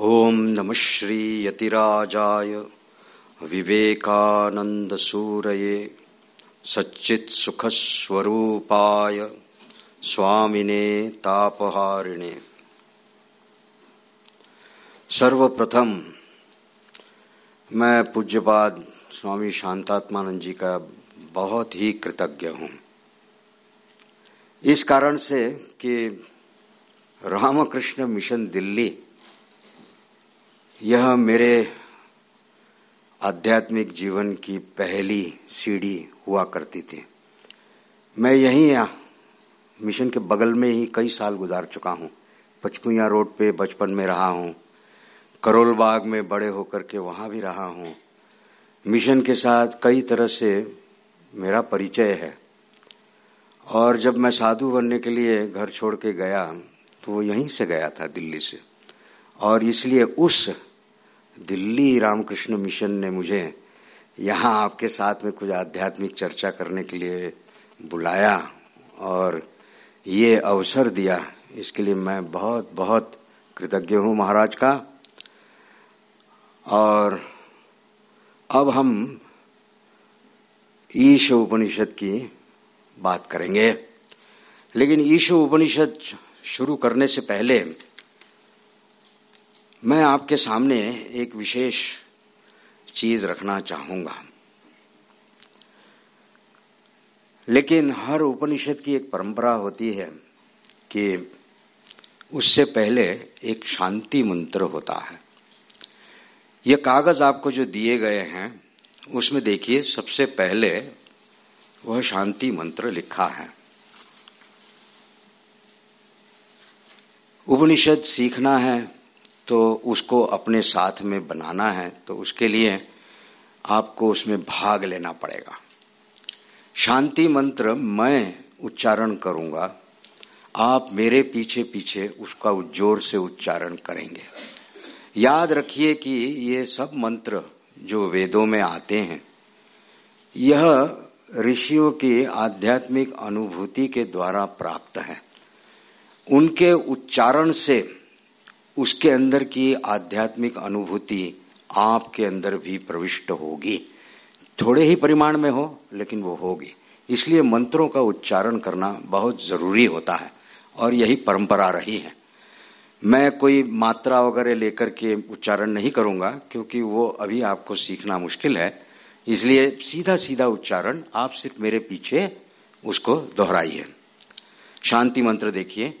ॐ नमः श्रीयतिराजाय विवेकानन्दसूरये। सच्चित्सुखस्वरूपाय स्वामिने तापहारिणे। सर्वप्रथम, मैं पूज्यपाद स्वामी शांतात्मानंद जी का बहुत ही कृतज्ञ हूँ। इस कारण से कि रामकृष्ण मिशन दिल्ली यह मेरे आध्यात्मिक जीवन की पहली सीढ़ी हुआ करती थी। मैं यहीं मिशन के बगल में ही कई साल गुजार चुका हूँ। पचकुया रोड पे बचपन में रहा हूँ। करोल बाग में बड़े होकर के वहाँ भी रहा हूँ। मिशन के साथ कई तरह से मेरा परिचय है। और जब मैं साधु बनने के लिए घर छोड़ के गया तो वो यहीं से गया था, दिल्ली से। और इसलिए उस दिल्ली रामकृष्ण मिशन ने मुझे यहाँ आपके साथ में कुछ आध्यात्मिक चर्चा करने के लिए बुलाया और ये अवसर दिया। इसके लिए मैं बहुत बहुत कृतज्ञ हूँ महाराज का। और अब हम ईश उपनिषद की बात करेंगे। लेकिन ईश उपनिषद शुरू करने से पहले मैं आपके सामने एक विशेष चीज़ रखना चाहूँगा। लेकिन हर उपनिषद की एक परंपरा होती है कि उससे पहले एक शांति मंत्र होता है। ये कागज़ आपको जो दिए गए हैं, उसमें देखिए, सबसे पहले वह शांति मंत्र लिखा है। उपनिषद सीखना है तो उसको अपने साथ में बनाना है तो उसके लिए आपको उसमें भाग लेना पड़ेगा। शांति मंत्र मैं उच्चारण करूँगा, आप मेरे पीछे पीछे उसका ज़ोर से उच्चारण करेंगे। याद रखिए कि ये सब मंत्र जो वेदों में आते हैं, यह ऋषियों की आध्यात्मिक अनुभूति के द्वारा प्राप्त है। उनके उच्चारण से उसके अंदर की आध्यात्मिक अनुभूति आपके अंदर भी प्रविष्ट होगी। थोड़े ही परिमाण में हो, लेकिन वो होगी। इसलिए मंत्रों का उच्चारण करना बहुत ज़रूरी होता है, और यही परंपरा रही है। मैं कोई मात्रा वगैरह लेकर के उच्चारण नहीं करूँगा, क्योंकि वो अभी आपको सीखना मुश्किल है। इसलिए सीधा सीधा उच्चारण आप सिर्फ़ मेरे पीछे उसको दोहराइए। शांति मंत्र देखिए।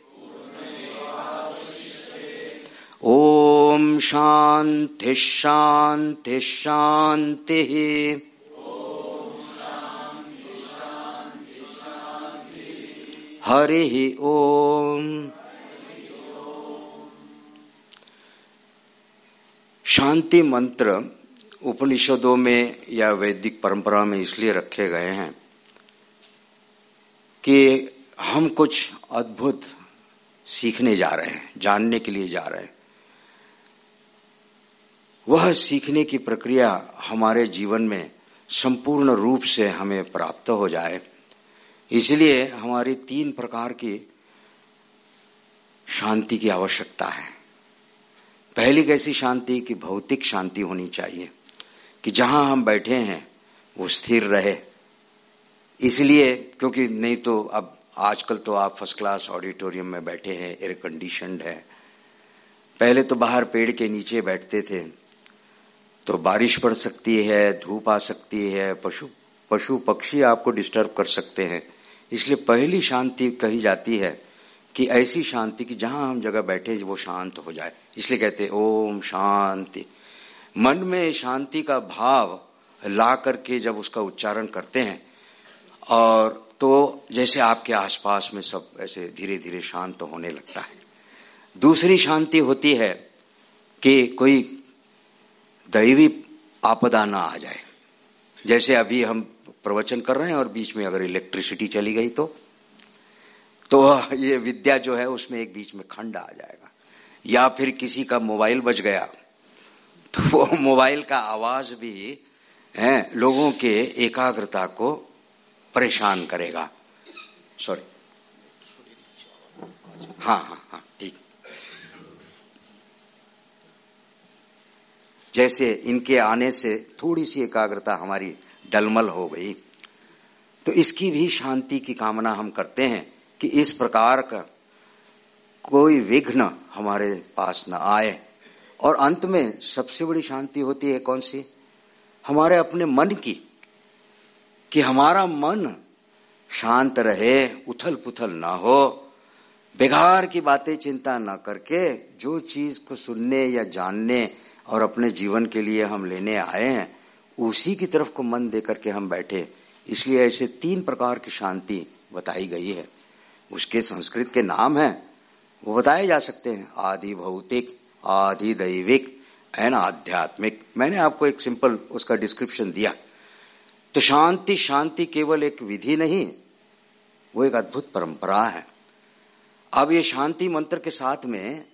ओम शांति शांति शांति हरि ओम शांति मंत्र उपनिषदों में या वैदिक परंपरा में इसलिए रखे गए हैं कि हम कुछ अद्भुत सीखने जा रहे हैं, जानने के लिए जा रहे हैं। वह सीखने की प्रक्रिया हमारे जीवन में संपूर्ण रूप से हमें प्राप्त हो जाए। इसलिए हमारी तीन प्रकार की शांति की आवश्यकता है। पहली कैसी शांति की भौतिक शांति होनी चाहिए, कि जहाँ हम बैठे हैं, वो स्थिर रहे। इसलिए, क्योंकि नहीं तो अब आजकल तो आप फ़र्स्ट क्लास ऑडिटोरियम में बैठे हैं, एयर कंडीशनड है। पहले तो बाहर पेड़ के नीचे बैठते थे तो बारिश पड़ सकती है, धूप आ सकती है, पशु पशु पक्षी आपको डिस्टर्ब कर सकते हैं। इसलिए पहली शांति कही जाती है कि ऐसी शांति कि जहाँ हम जगह बैठे वो शांत हो जाए। इसलिए कहते हैं, ओम शांति। मन में शांति का भाव ला करके जब उसका उच्चारण करते हैं, और तो जैसे आपके आसपास में सब ऐसे धीरे धीरे शांत होने लगता है। दूसरी शांति होती है कि कोई दैवी आपदा ना आ जाए। जैसे अभी हम प्रवचन कर रहे हैं और बीच में अगर इलेक्ट्रिसिटी चली गई तो तो ये विद्या जो है उसमें एक बीच में खंड आ जाएगा। या फिर किसी का मोबाइल बच गया तो वो मोबाइल का आवाज़ भी, है, लोगों के एकाग्रता को परेशान करेगा। सॉरी हाँ हाँ हाँ। जैसे इनके आने से थोड़ी सी एकाग्रता हमारी डलमल हो गई। तो इसकी भी शांति की कामना हम करते हैं कि इस प्रकार का कोई विघ्न हमारे पास न आए। और अंत में सबसे बड़ी शांति होती है कौन सी? हमारे अपने मन की, कि हमारा मन शांत रहे उथल पुथल ना हो बेकार की बातें चिंता ना करके जो चीज़ को सुनने या जानने और अपने जीवन के लिए हम लेने आए हैं, उसी की तरफ़ को मन दे करके हम बैठे। इसलिए ऐसे तीन प्रकार की शांति बताई गई है। उसके संस्कृत के नाम है, वो बताए जा सकते हैं आदि भौतिक आदि दैविक एंड आध्यात्मिक। मैंने आपको एक सिंपल उसका डिस्क्रिप्शन दिया। तो शांति शांति केवल एक विधि नहीं, वो एक अद्भुत परंपरा है। अब ये शांति मंत्र के साथ में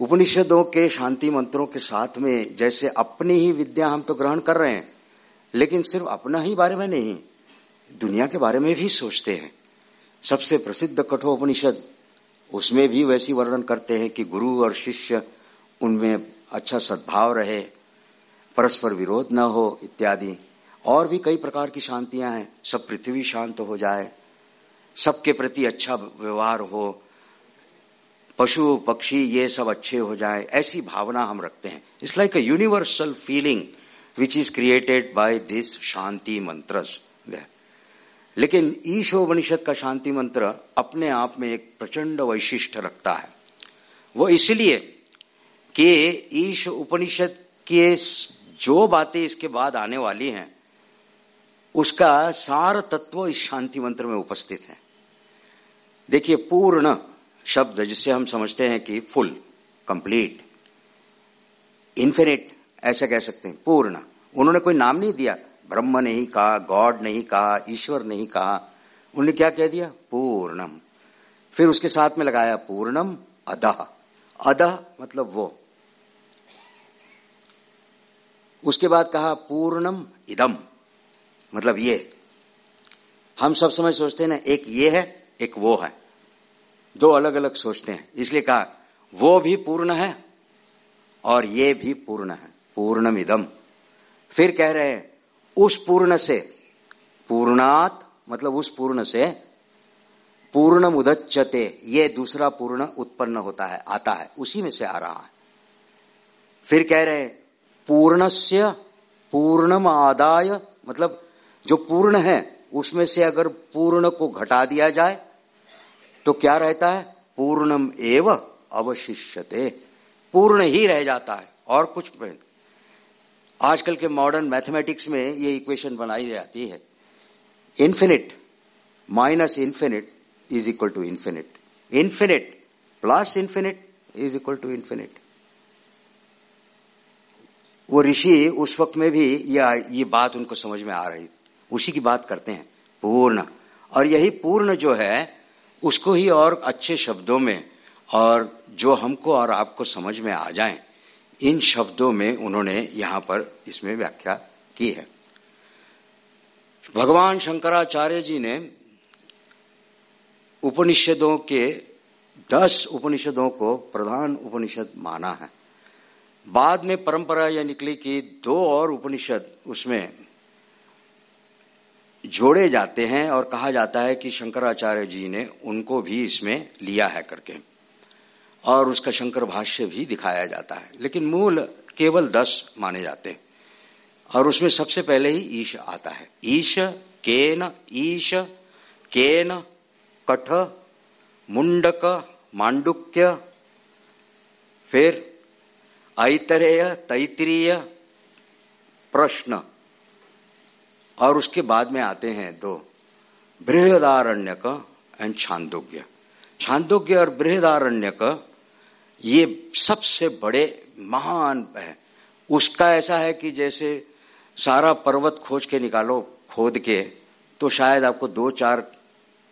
उपनिषदों के शांति मंत्रों के साथ में जैसे अपनी ही विद्या हम तो ग्रहण कर रहे हैं, लेकिन सिर्फ़ अपना ही बारे में नहीं, दुनिया के बारे में भी सोचते हैं। सबसे प्रसिद्ध कठो उपनिषद, उसमें भी वैसी वर्णन करते हैं कि गुरु और शिष्य उनमें अच्छा सद्भाव रहे, परस्पर विरोध न हो इत्यादि। और भी कई प्रकार की शांतियाँ हैं, सब पृथ्वी शांत हो जाए, सबके प्रति अच्छा व्यवहार हो पशु, पक्षी, ये सब अच्छे हो जाए, ऐसी भावना हम रखते हैं। It's like a universal feeling which is created by this shanti mantras लेकिन ईशोपनिषद का शांति मंत्र अपने आप में एक प्रचंड वैशिष्ट रखता है। वो इसलिए कि ईश उपनिषद के जो बातें इसके बाद आने वाली हैं, उसका सार तत्व इस शांति मंत्र में उपस्थित है। देखिए, पूर्ण शब्द जिससे हम समझते हैं कि फुल कंप्लीट इन्फिनिट ऐसा कह सकते हैं, पूर्ण। उन्होंने कोई नाम नहीं दिया। ब्रह्म नहीं कहा गॉड नहीं कहा, ईश्वर नहीं कहा। उन्होंने क्या कह दिया? पूर्णम। फिर उसके साथ में लगाया पूर्णम अदह अदह मतलब वो। उसके बाद कहा पूर्णम, इदम। मतलब ये। हम सब समय सोचते हैं ना, एक ये है, एक वो है। दो अलग अलग सोचते हैं। इसलिए कहा, वो भी पूर्ण है और ये भी पूर्ण है। पूर्णम इदम फिर कह रहे हैं, उस पूर्ण से, पूर्णात मतलब उस पूर्ण से पूर्ण मुदच्यते ये दूसरा पूर्ण उत्पन्न होता है, आता है, उसी में से आ रहा है। फिर कह रहे हैं, पूर्णस्य पूर्णम आदाय मतलब जो पूर्ण है, उसमें से अगर पूर्ण को घटा दिया जाए तो क्या रहता है? पूर्णम एव अवशिष्यते। पूर्ण ही रह जाता है, और कुछ आजकल के मॉडर्न मैथमेटिक्स में ये इक्वेशन बनाई जाती है। Infinite minus infinite is equal to infinite infinite plus infinite is equal to infinite वो ऋषि उस वक्त में भी ये ये बात उनको समझ में आ रही थी। उसी की बात करते हैं। पूर्ण। और यही पूर्ण जो है उसको ही और अच्छे शब्दों में और जो हमको और आपको समझ में आ जाए, इन शब्दों में उन्होंने यहाँ पर इसमें व्याख्या की है। भगवान शंकराचार्य जी ने उपनिषदों के, दस उपनिषदों को प्रधान उपनिषद माना है। बाद में परंपरा यह निकली कि दो और उपनिषद उसमें जोड़े जाते हैं और कहा जाता है कि शंकराचार्य जी ने उनको भी इसमें लिया है करके और उसका शंकर भाष्य भी दिखाया जाता है। लेकिन मूल केवल दस माने जाते हैं और उसमें सबसे पहले ही ईश आता है। ईश, केन ईश, केन, कठ, मुंडक, मांडुक्य, फिर ऐतरेय, तैतरीय, प्रश्न। और उसके बाद में आते हैं दो, बृहदारण्यक एंड छांदोग्य। छांदोग्य और बृहदारण्यक, ये सबसे बड़े महान है। उसका ऐसा है कि जैसे सारा पर्वत खोज के निकालो, खोद के तो शायद आपको दो चार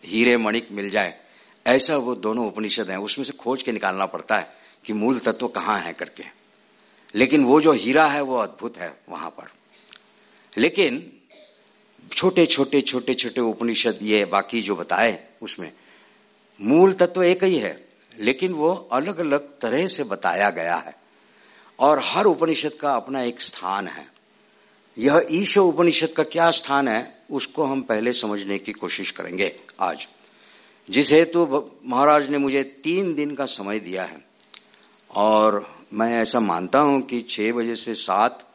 हीरे मणिक मिल जाए। ऐसा वो दोनों उपनिषद हैं। उसमें से खोज के निकालना पड़ता है कि मूल तत्व कहाँ है करके। लेकिन वो जो हीरा है, वो अद्भुत है वहाँ पर। लेकिन छोटे छोटे छोटे छोटे उपनिषद ये बाकी जो बताए उसमें, मूल तत्व एक ही है, लेकिन वो अलग अलग तरह से बताया गया है। और हर उपनिषद का अपना एक स्थान है। यह ईश उपनिषद का क्या स्थान है, उसको हम पहले समझने की कोशिश करेंगे आज। जिस हेतु महाराज ने मुझे तीन दिन का समय दिया है, और मैं ऐसा मानता हूँ कि छह बजे से सात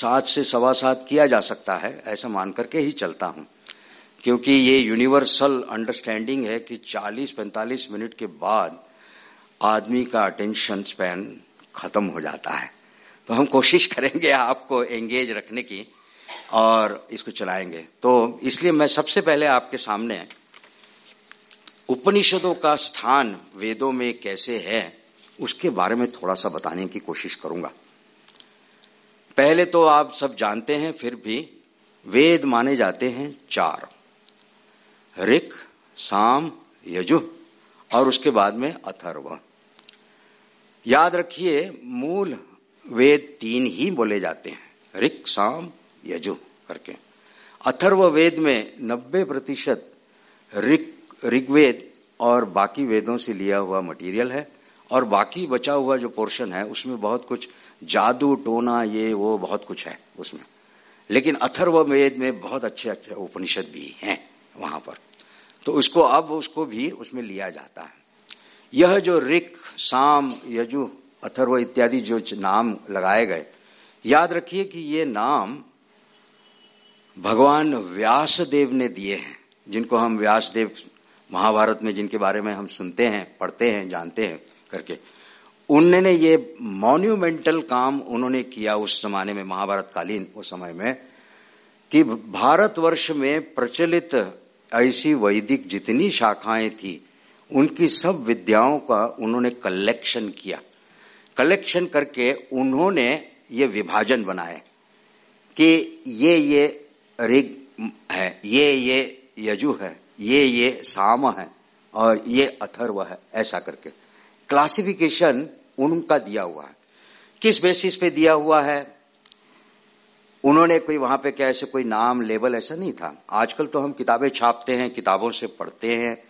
सात से सवा सात किया जा सकता है, ऐसा मान करके ही चलता हूँ। क्योंकि ये यूनिवर्सल अंडरस्टैंडिंग है कि 40-45 मिनट के बाद आदमी का अटेंशन स्पैन खत्म हो जाता है। तो हम कोशिश करेंगे आपको एंगेज रखने की और इसको चलाएँगे। तो इसलिए मैं सबसे पहले आपके सामने उपनिषदों का स्थान वेदों में कैसे है, उसके बारे में थोड़ा सा बताने की कोशिश करूँगा। पहले तो आप सब जानते हैं, फिर भी वेद माने जाते हैं चार। ऋक, साम, यजु और उसके बाद में अथर्व। याद रखिए, मूल वेद तीन ही बोले जाते हैं। ऋक, साम, यजु करके। अथर्व वेद में नब्बे प्रतिशत ऋक, ऋग्वेद और बाकी वेदों से लिया हुआ मटेरियल है और बाकी बचा हुआ जो पोर्शन है, उसमें बहुत कुछ जादू, टोना, ये, वो, बहुत कुछ है उसमें। लेकिन अथर्व वेद में बहुत अच्छे अच्छे उपनिषद भी हैं वहाँ पर। तो उसको अब उसको भी उसमें लिया जाता है। यह जो ऋक, साम, यजु, अथर्व इत्यादि जो नाम लगाए गए, याद रखिए कि ये नाम भगवान व्यास देव ने दिए हैं, जिनको हम व्यास देव महाभारत में जिनके बारे में हम सुनते हैं, पढ़ते हैं, जानते हैं करके। उन्होंने ये मॉन्यूमेंटल काम उन्होंने किया उस जमाने में महाभारत कालीन उस समय में, कि भारतवर्ष में प्रचलित ऐसी वैदिक जितनी शाखाएँ थी, उनकी सब विद्याओं का उन्होंने कलेक्शन किया। कलेक्शन करके उन्होंने ये विभाजन बनाए कि ये ये ऋग है, ये ये यजु है, ये ये साम है और ये अथर्व है, ऐसा करके। क्लासिफिकेशन उनका दिया हुआ है। किस बेसिस पे दिया हुआ है? उन्होंने कोई वहाँ पे क्या ऐसे कोई नाम लेबल ऐसा नहीं था। आजकल तो हम किताबें छापते हैं, किताबों से पढ़ते हैं।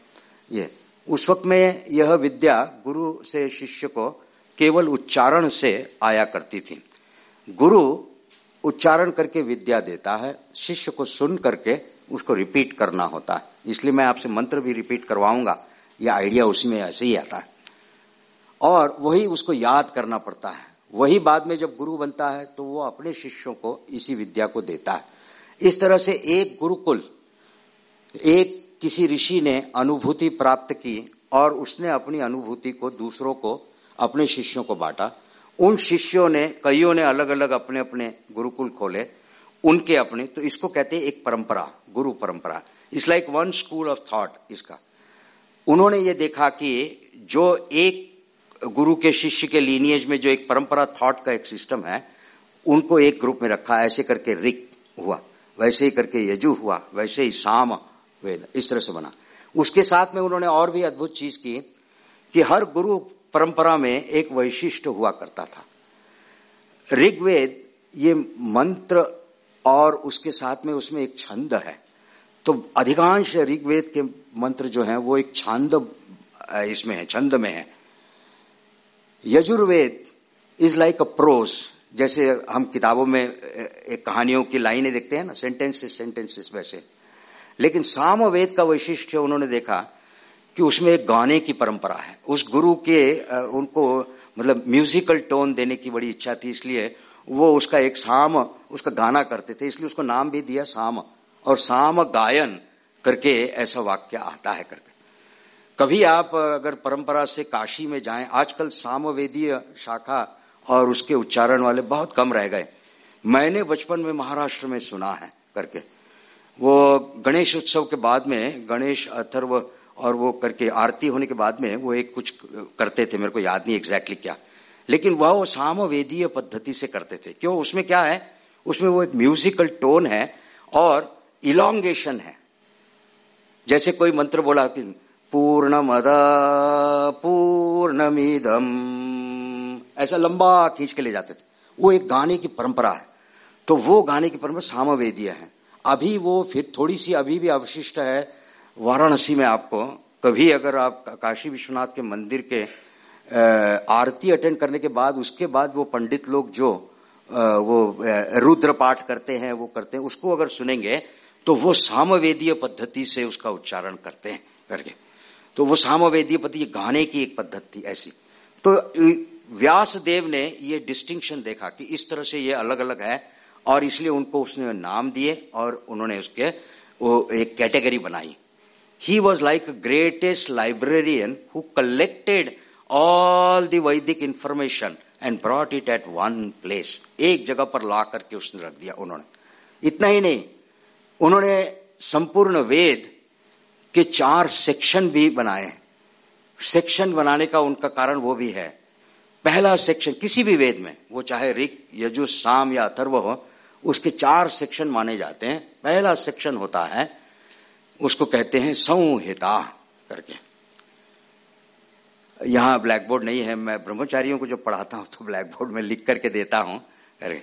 ये, उस वक्त में यह विद्या गुरु से शिष्य को केवल उच्चारण से आया करती थी। गुरु उच्चारण करके विद्या देता है, शिष्य को सुन करके उसको रिपीट करना होता है। इसलिए मैं आपसे मंत्र भी रिपीट करवाऊँगा। यह आइडिया उसमें ऐसे ही आता है। और वही उसको याद करना पड़ता है। वही बाद में जब गुरु बनता है तो वो अपने शिष्यों को इसी विद्या को देता है। इस तरह से एक गुरुकुल, एक किसी ऋषि ने अनुभूति प्राप्त की और उसने अपनी अनुभूति को दूसरों को, अपने शिष्यों को बांटा। उन शिष्यों ने, कईयों ने अलग अलग अपने अपने गुरुकुल खोले, उनके अपने। तो इसको कहते हैं एक परंपरा, गुरु परंपरा। It's like one school of thought इसका। उन्होंने ये देखा कि जो एक गुरु के शिष्य के लीनियज में जो एक परंपरा थॉट का एक सिस्टम है, उनको एक ग्रुप में रखा, ऐसे करके रिक हुआ, वैसे ही करके यजु हुआ, वैसे ही साम वेद, इस तरह से बना। उसके साथ में उन्होंने और भी अद्भुत चीज़ की, कि हर गुरु परंपरा में एक वैशिष्ट हुआ करता था। ऋग्वेद, ये मंत्र और उसके साथ में उसमें एक छंद है। तो अधिकांश ऋग्वेद के मंत्र जो हैं, वो एक छंद इसमें है, छंद में है। Yajurveda is like a prose जैसे हम किताबों में एक कहानियों की लाइनें देखते हैं ना सेंटेंसेस सेंटेंसेस वैसे। लेकिन सामवेद का वैशिष्ट उन्होंने देखा कि उसमें एक गाने की परंपरा है। उस गुरु के उनको मतलब म्यूजिकल टोन देने की बड़ी इच्छा थी, इसलिए वो उसका एक साम, उसका गाना करते थे, इसलिए उसको नाम भी दिया साम। और साम गायन करके ऐसा वाक्य आता है करके। कभी आप अगर परंपरा से काशी में जाएँ, आजकल सामवेदीय शाखा और उसके उच्चारण वाले बहुत कम रह गए। मैंने बचपन में महाराष्ट्र में सुना है करके। वो गणेश उत्सव के बाद में, गणेश अथर्व और वो करके आरती होने के बाद में वो एक कुछ करते थे, मेरे को याद नहीं एग्जैक्टली क्या। लेकिन वह वो सामवेदीय पद्धति से करते थे। क्यों? उसमें क्या है? उसमें वो एक म्यूजिकल टोन है और इलांगेशन है। जैसे कोई मंत्र बोला कि पूर्ण मद पूर्णमिदम। ऐसा लंबा खींच के ले जाते थे। वो एक गाने की परंपरा है। तो वो गाने की परंपरा सामवेदीय है। अभी वो फिर थोड़ी सी अभी भी अवशिष्ट है। वाराणसी में आपको कभी अगर आप काशी विश्वनाथ के मंदिर के आरती अटेंड करने के बाद, उसके बाद वो पंडित लोग जो वो रुद्र पाठ करते हैं, वो करते हैं, उसको अगर सुनेंगे तो वो सामवेदीय पद्धति से उसका उच्चारण करते हैं करके। तो वो सामवेदीय पद्धति गाने की एक पद्धति ऐसी। तो व्यास देव ने ये डिस्टिंक्शन देखा कि इस तरह से ये अलग अलग है, और इसलिए उनको उसने नाम दिए, और उन्होंने उसके वो एक कैटेगरी बनाई। He was like greatest librarian who collected all the Vedic information and brought it at one place एक जगह पर ला करके उसने रख दिया उन्होंने। इतना ही नहीं, उन्होंने संपूर्ण वेद के चार सेक्शन भी बनाए सेक्शन बनाने का उनका कारण वो भी है। पहला सेक्शन किसी भी वेद में, वो चाहे ऋग, यजु, साम या अथर्व हो, उसके चार सेक्शन माने जाते हैं। पहला सेक्शन होता है, उसको कहते हैं संहिता करके। यहाँ ब्लैक बोर्ड नहीं है, मैं ब्रह्मचारियों को जो पढ़ाता हूँ तो ब्लैक बोर्ड में लिख करके देता हूँ। करके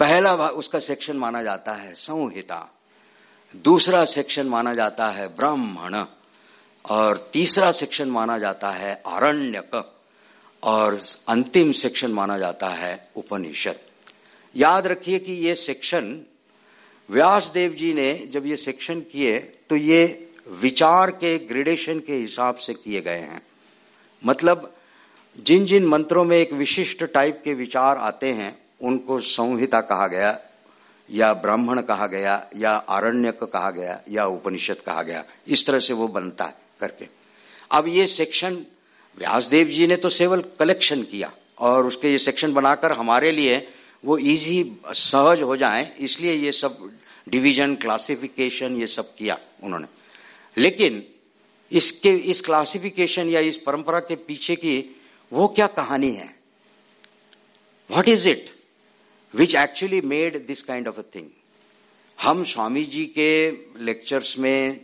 पहला उसका सेक्शन माना जाता है संहिता। दूसरा सेक्शन माना जाता है ब्राह्मण और तीसरा सेक्शन माना जाता है आरण्यक और अंतिम सेक्शन माना जाता है उपनिषद। याद रखिए कि ये सेक्शन व्यास देव जी ने जब ये सेक्शन किए तो ये विचार के ग्रेडेशन के हिसाब से किए गए हैं। मतलब जिन जिन मंत्रों में एक विशिष्ट टाइप के विचार आते हैं, उनको संहिता कहा गया या ब्राह्मण कहा गया, या आरण्यक कहा गया, या उपनिषद कहा गया, इस तरह से वो बनता है करके। अब ये सेक्शन, व्यासदेव जी ने तो सेवल कलेक्शन किया और उसके ये सेक्शन बनाकर हमारे लिए वो इजी सहज हो जाए, इसलिए ये सब डिवीज़न क्लासिफिकेशन ये सब किया उन्होंने। लेकिन इसके, इस क्लासिफिकेशन या इस परंपरा के पीछे की वो क्या कहानी है? What is it which actually made this kind of a thing हम स्वामी जी के लेक्चर्स में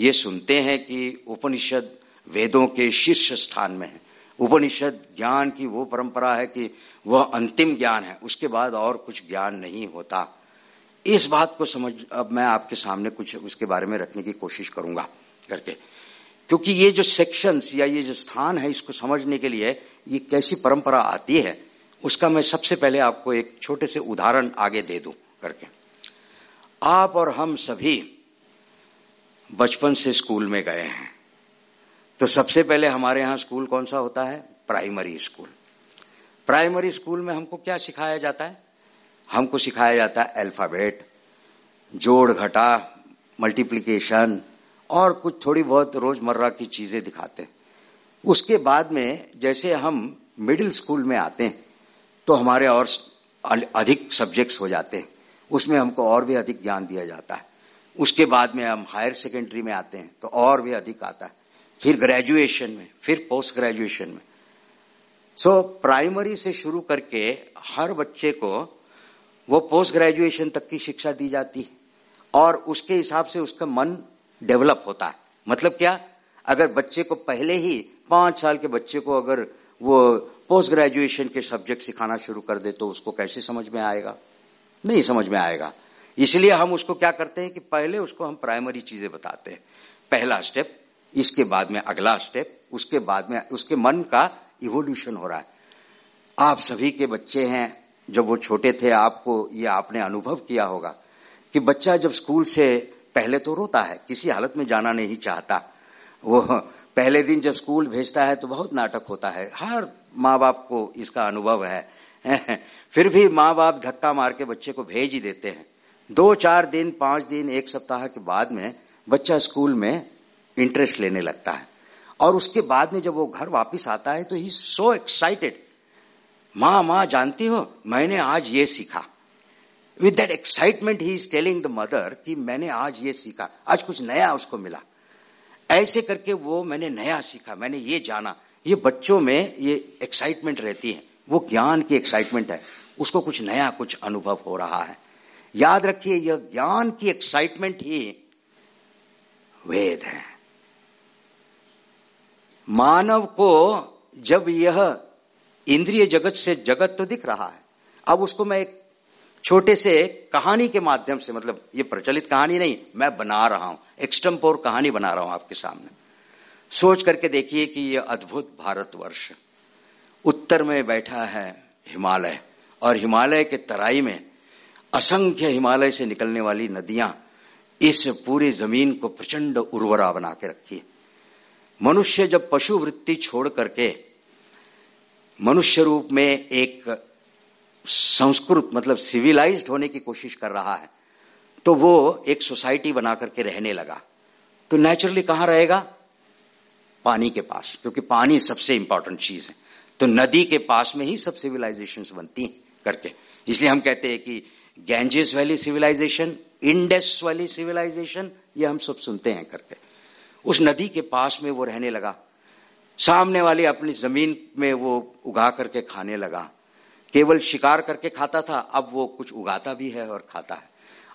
ये सुनते हैं कि उपनिषद वेदों के शीर्ष स्थान में है। उपनिषद ज्ञान की वो परंपरा है कि वह अंतिम ज्ञान है, उसके बाद और कुछ ज्ञान नहीं होता। इस बात को समझ, अब मैं आपके सामने कुछ उसके बारे में रखने की कोशिश करूँगा करके। क्योंकि ये जो सेक्शंस या ये जो स्थान है, इसको समझने के लिए ये कैसी परंपरा आती है उसका मैं सबसे पहले आपको एक छोटे से उदाहरण आगे दे दूँ करके। आप और हम सभी बचपन से स्कूल में गए हैं। तो सबसे पहले हमारे यहाँ स्कूल कौन सा होता है? Primary school. प्राइमरी स्कूल में हमको क्या सिखाया जाता है? हमको सिखाया जाता है अल्फ़ाबेट, जोड़ घटा, मल्टीप्लीकेशन और कुछ थोड़ी बहुत रोज़मर्रा की चीज़ें दिखाते हैं। उसके बाद में जैसे हम मिडिल स्कूल में आते हैं तो हमारे और अधिक सब्जेक्ट्स हो जाते हैं। उसमें हमको और भी अधिक ज्ञान दिया जाता है। उसके बाद में हम हायर सेकेंडरी में आते हैं तो और भी अधिक आता है। फिर ग्रेजुएशन में फिर पोस्ट ग्रेजुएशन में। सो so, प्राइमरी से शुरू करके हर बच्चे को वो पोस्ट ग्रेजुएशन तक की शिक्षा दी जाती है। और उसके हिसाब से उसका मन डेवलप होता है। मतलब क्या? अगर बच्चे को पहले ही पाँच साल के बच्चे को अगर वो पोस्ट ग्रेजुएशन के सब्जेक्ट सिखाना शुरू कर दे तो उसको कैसे समझ में आएगा? नहीं समझ में आएगा। इसलिए हम उसको क्या करते हैं कि पहले उसको हम प्राइमरी चीज़ें बताते हैं। पहला स्टेप इसके बाद में अगला स्टेप उसके बाद में, उसके मन का इवोल्यूशन हो रहा है। आप सभी के बच्चे हैं, जब वो छोटे थे, आपको ये आपने अनुभव किया होगा कि बच्चा जब स्कूल से पहले तो रोता है, किसी हालत में जाना नहीं चाहता, वो पहले दिन जब स्कूल भेजता है तो बहुत नाटक होता है। हर माँ बाप को इसका अनुभव है। फिर भी माँ बाप धक्का मार के बच्चे को भेज ही देते हैं। दो चार दिन, पाँच दिन, एक सप्ताह के बाद में बच्चा स्कूल में इंटरेस्ट लेने लगता है। और उसके बाद में जब वो घर वापस आता है तो ही सो एक्साइटेड माँ माँ, जानती हो, मैंने आज ये सीखा। With that excitement he is telling the mother कि मैंने आज ये सीखा। आज कुछ नया उसको मिला। ऐसे करके वो मैंने नया सीखा, मैंने ये जाना। ये बच्चों में ये एक्साइटमेंट रहती है। वो ज्ञान की एक्साइटमेंट है। उसको कुछ नया, कुछ अनुभव हो रहा है। याद रखिए, यह ज्ञान की एक्साइटमेंट ही वेद है। मानव को जब यह इंद्रिय जगत से जगत तो दिख रहा है। अब उसको मैं एक छोटे से कहानी के माध्यम से मतलब ये प्रचलित कहानी नहीं, मैं बना रहा हूँ एक्सटम्पोर कहानी बना रहा हूँ आपके सामने। सोच करके देखिए कि ये अद्भुत भारतवर्ष। उत्तर में बैठा है हिमालय, और हिमालय के तराई में असंख्य हिमालय से निकलने वाली नदियाँ इस पूरी ज़मीन को प्रचंड उर्वरा बना के रखी है। मनुष्य जब पशु वृत्ति छोड़ करके मनुष्य रूप में एक संस्कृत मतलब सिविलाइज्ड होने की कोशिश कर रहा है तो वो एक सोसाइटी बना करके रहने लगा। तो नेचुरली कहाँ रहेगा? पानी के पास, क्योंकि पानी सबसे इंपॉर्टेंट चीज़ है। तो नदी के पास में ही सब सिविलाइजेशन बनती हैं करके। इसलिए हम कहते हैं कि Ganges valley civilization Indus valley civilization ये हम सब सुनते हैं करके। उस नदी के पास में वो रहने लगा। सामने वाली अपनी ज़मीन में वो उगा करके खाने लगा। केवल शिकार करके खाता था, अब वो कुछ उगाता भी है और खाता है।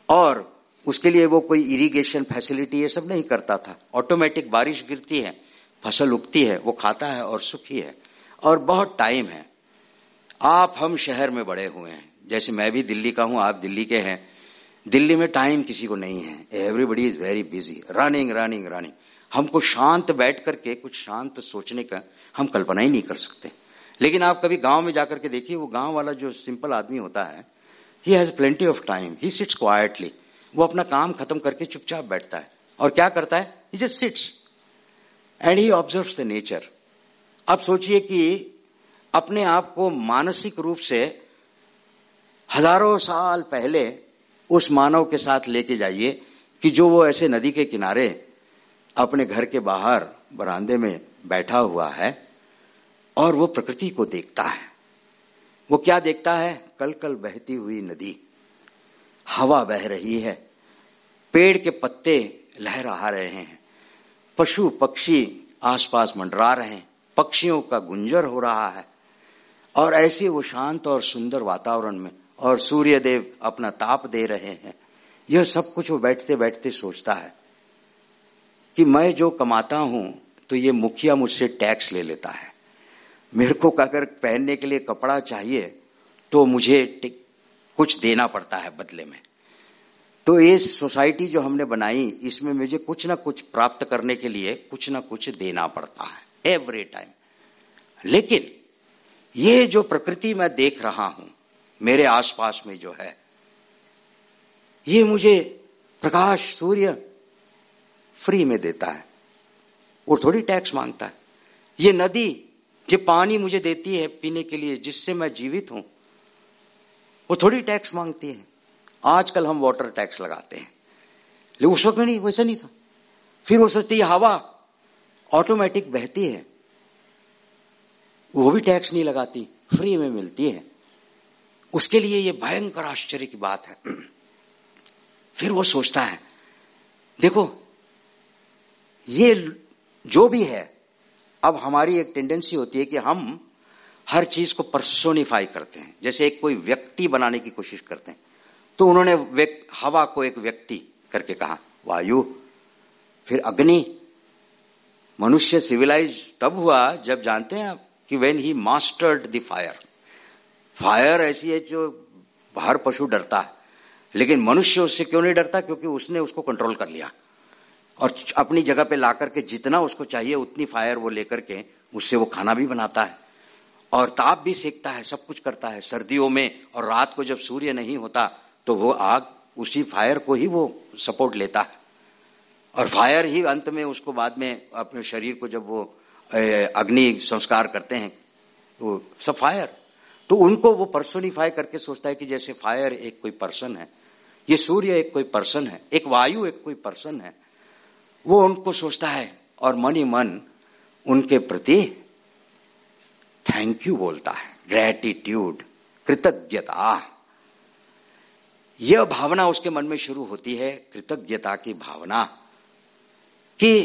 और उसके लिए वो कोई इरिगेशन फैसिलिटी ये सब नहीं करता था। ऑटोमेटिक बारिश गिरती है, फ़सल उगती है, वो खाता है और सुखी है। और बहुत टाइम है। आप हम शहर में बड़े हुए हैं। जैसे मैं भी दिल्ली का हूँ, आप दिल्ली के हैं। दिल्ली में टाइम किसी को नहीं है। Everybody is very busy running running running हमको शांत बैठ करके, कुछ शांत सोचने का हम कल्पना ही नहीं कर सकते। लेकिन आप कभी गाँव में जाकर के देखिए, वो गाँव वाला जो सिंपल आदमी होता है he has plenty of time he sits quietly वो अपना काम खत्म करके चुपचाप बैठता है। और क्या करता है? He just sits and he observe the nature आप सोचिए कि अपने आप को मानसिक रूप से हज़ारों साल पहले उस मानव के साथ लेके जाइए कि जो वो ऐसे नदी के किनारे अपने घर के बाहर बरामदे में बैठा हुआ है और वो प्रकृति को देखता है। वो क्या देखता है? कल कल बहती हुई नदी। हवा बह रही है। पेड़ के पत्ते लहरा रहे हैं। पशु, पक्षी आसपास मंडरा रहे हैं। पक्षियों का गुंजर हो रहा है। और ऐसे वो शांत और सुंदर वातावरण में और सूर्य देव अपना ताप दे रहे हैं। यह सब कुछ वो बैठते बैठते सोचता है कि मैं जो कमाता हूँ तो ये मुखिया मुझसे टैक्स ले लेता है। मेरे को अगर पहनने के लिए कपड़ा चाहिए तो मुझे कुछ देना पड़ता है बदले में। तो ये सोसाइटी जो हमने बनाई, इसमें मुझे कुछ ना कुछ प्राप्त करने के लिए कुछ ना कुछ देना पड़ता है एवरी टाइम लेकिन, ये जो प्रकृति मैं देख रहा हूँ, मेरे आसपास में जो है, ये मुझे प्रकाश, सूर्य फ्री में देता है, और थोड़ी टैक्स माँगता है। ये नदी जो पानी मुझे देती है पीने के लिए जिससे मैं जीवित हूँ, वो थोड़ी टैक्स मांगती है। आजकल हम वाटर टैक्स लगाते हैं। लेकिन उस वक्त में नहीं, वैसा नहीं था। फिर वो सोचती है हवा ऑटोमेटिक बहती है। वो भी टैक्स नहीं लगाती, फ्री में मिलती है। उसके लिए ये भयंकर आश्चर्य की बात है। फिर वो सोचता है, देखो, ये जो भी है अब हमारी एक टेंडेंसी होती है कि हम हर चीज़ को परसोनिफाई करते हैं। जैसे एक कोई व्यक्ति बनाने की कोशिश करते हैं। तो उन्होंने हवा को एक व्यक्ति करके कहा, वायु, फिर अग्नि। मनुष्य सिविलाइज तब हुआ जब जानते हैं आप कि when he mastered the fire fire ऐसी है जो हर पशु डरता है। लेकिन मनुष्य उससे क्यों नहीं डरता? क्योंकि उसने उसको कंट्रोल कर लिया। और अपनी जगह पे ला करके जितना उसको चाहिए, उतनी फायर वो लेकर के उससे वो खाना भी बनाता है। और ताप भी सेकता है, सब कुछ करता है। सर्दियों में और रात को जब सूर्य नहीं होता तो वो आग उसी फायर को ही वो सपोर्ट लेता है। और फायर ही अंत में उसको बाद में अपने शरीर को जब वो अग्नि संस्कार करते हैं तो सब फायर तो उनको वो पर्सोनिफाई करके सोचता है कि जैसे फायर एक कोई पर्सन है, ये सूर्य एक कोई पर्सन है, एक वायु एक कोई पर्सन है वो उनको सोचता है और मन ही मन उनके प्रति थैंक यू बोलता है ग्रेटिट्यूड कृतज्ञता। यह भावना उसके मन में शुरू होती है, कृतज्ञता की भावना। कि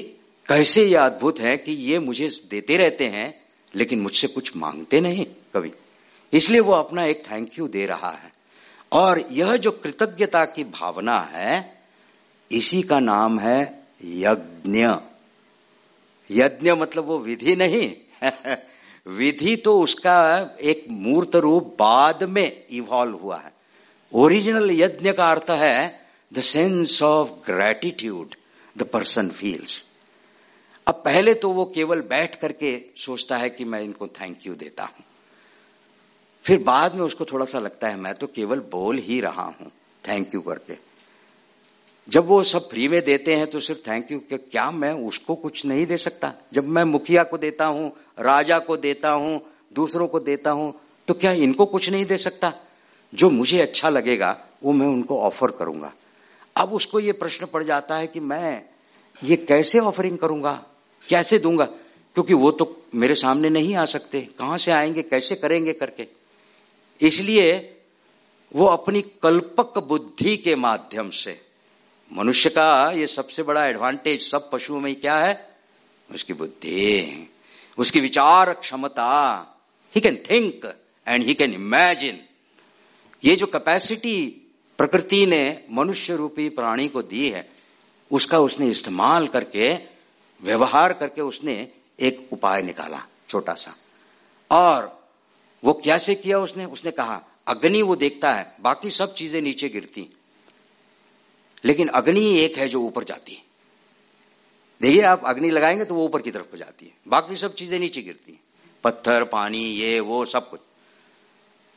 कैसे यह अद्भुत है कि ये मुझे देते रहते हैं, लेकिन मुझसे कुछ मांगते नहीं कभी। इसलिए वो अपना एक थैंक यू दे रहा है। और यह जो कृतज्ञता की भावना है, इसी का नाम है यज्ञ। यज्ञ मतलब वो विधि नहीं। विधि तो उसका एक मूर्त रूप बाद में इवॉल्व हुआ है। ओरिजिनल यज्ञ का अर्थ है the sense of gratitude the person feels अब पहले तो वो केवल बैठ करके सोचता है कि मैं इनको थैंक यू देता हूँ। फिर बाद में उसको थोड़ा सा लगता है, मैं तो केवल बोल ही रहा हूँ थैंक यू करके। जब वो सब फ्री में देते हैं तो सिर्फ़ थैंक यू क्या मैं उसको कुछ नहीं दे सकता। जब मैं मुखिया को देता हूँ, राजा को देता हूँ, दूसरों को देता हूँ तो क्या इनको कुछ नहीं दे सकता? जो मुझे अच्छा लगेगा, वो मैं उनको ऑफ़र करूँगा। अब उसको ये प्रश्न पड़ जाता है कि मैं ये कैसे ऑफरिंग करूँगा? कैसे दूँगा? क्योंकि वो तो मेरे सामने नहीं आ सकते। कहाँ से आएँगे? कैसे करेंगे करके? इसलिए वो अपनी कल्पक बुद्धि के माध्यम से मनुष्य का ये सबसे बड़ा एडवांटेज सब पशुओं में क्या है? उसकी बुद्धि, उसकी विचार क्षमता। He can think and he can imagine ये जो कैपेसिटी प्रकृति ने मनुष्य रूपी प्राणी को दी है, उसका उसने इस्तेमाल करके, व्यवहार करके उसने एक उपाय निकाला छोटा सा और वो कैसे किया उसने? उसने कहा, अग्नि वो देखता है, बाकी सब चीज़ें नीचे गिरती। लेकिन अग्नि एक है जो ऊपर जाती है। देखिए, आप अग्नि लगाएँगे तो वो ऊपर की तरफ़ को जाती है। बाकी सब चीज़ें नीचे गिरती हैं। पत्थर, पानी, ये, वो, सब कुछ।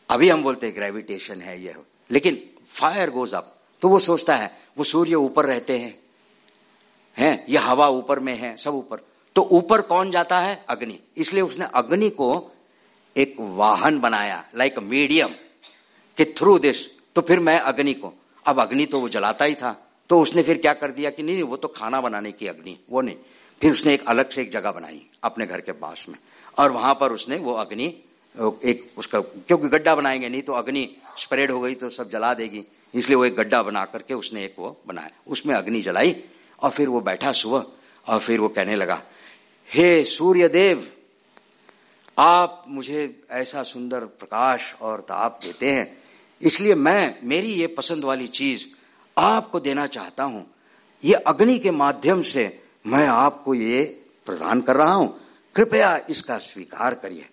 अभी हम बोलते हैं ग्रेविटेशन है ये। लेकिन फायर गोज अप तो वो सोचता है, वो सूर्य ऊपर रहते हैं। हैं? ये हवा ऊपर में है, सब ऊपर। तो ऊपर कौन जाता है? अग्नि। इसलिए उसने अग्नि को एक वाहन बनाया लाइक मीडियम के थ्रू दिस तो फिर मैं अग्नि को अब अग्नि तो वो जलाता ही था। तो उसने फिर क्या कर दिया कि नहीं वो तो खाना बनाने की अग्नि, वो नहीं। फिर उसने एक अलग से एक जगह बनाई, अपने घर के पास में। और वहाँ पर उसने वो अग्नि, एक उसका, क्योंकि गड्ढा बनाएँगे नहीं तो अग्नि स्प्रेड हो गई तो सब जला देगी। इसलिए वो एक गड्ढा बना करके उसने एक वो बनाया। उसमें अग्नि जलाई और फिर वो बैठा सुबह और फिर वो कहने लगा, हे सूर्य देव आप मुझे ऐसा सुंदर प्रकाश और ताप देते हैं इसलिए मैं, मेरी ये पसंद वाली चीज़ आपको देना चाहता हूँ। ये अग्नि के माध्यम से मैं आपको ये प्रदान कर रहा हूँ। कृपया इसका स्वीकार करिए।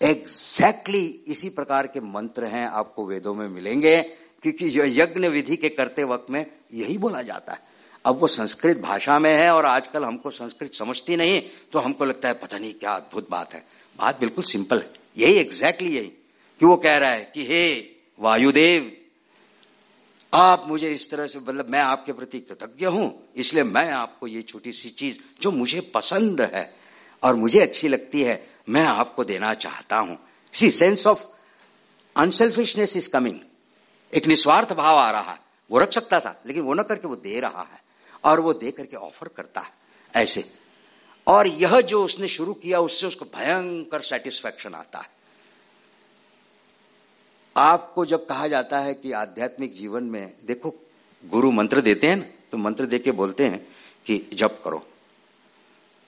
एग्जैक्टली exactly इसी प्रकार के मंत्र हैं आपको वेदों में मिलेंगे, क्योंकि यज्ञ विधि के करते वक्त में यही बोला जाता है। अब वो संस्कृत भाषा में है और आजकल हमको संस्कृत समझती नहीं तो हमको लगता है पता नहीं क्या अद्भुत बात है। बात बिल्कुल सिंपल है। यही एग्जैक्टली exactly यही। कि वो कह रहा है कि, हे वायुदेव, आप मुझे इस तरह से मतलब मैं आपके प्रति कृतज्ञ हूँ, इसलिए मैं आपको ये छोटी सी चीज़ जो मुझे पसंद है और मुझे अच्छी लगती है, मैं आपको देना चाहता हूँ. See sense of unselfishness is coming एक निस्वार्थ भाव आ रहा है। वो रख सकता था, लेकिन वो न करके वो दे रहा है और वो दे करके ऑफ़र करता है। ऐसे। और यह जो उसने शुरू किया, उससे उसको भयंकर सेटिस्फैक्शन आता है। आपको जब कहा जाता है कि आध्यात्मिक जीवन में, देखो, गुरु मंत्र देते हैं ना तो मंत्र देके बोलते हैं कि जप करो।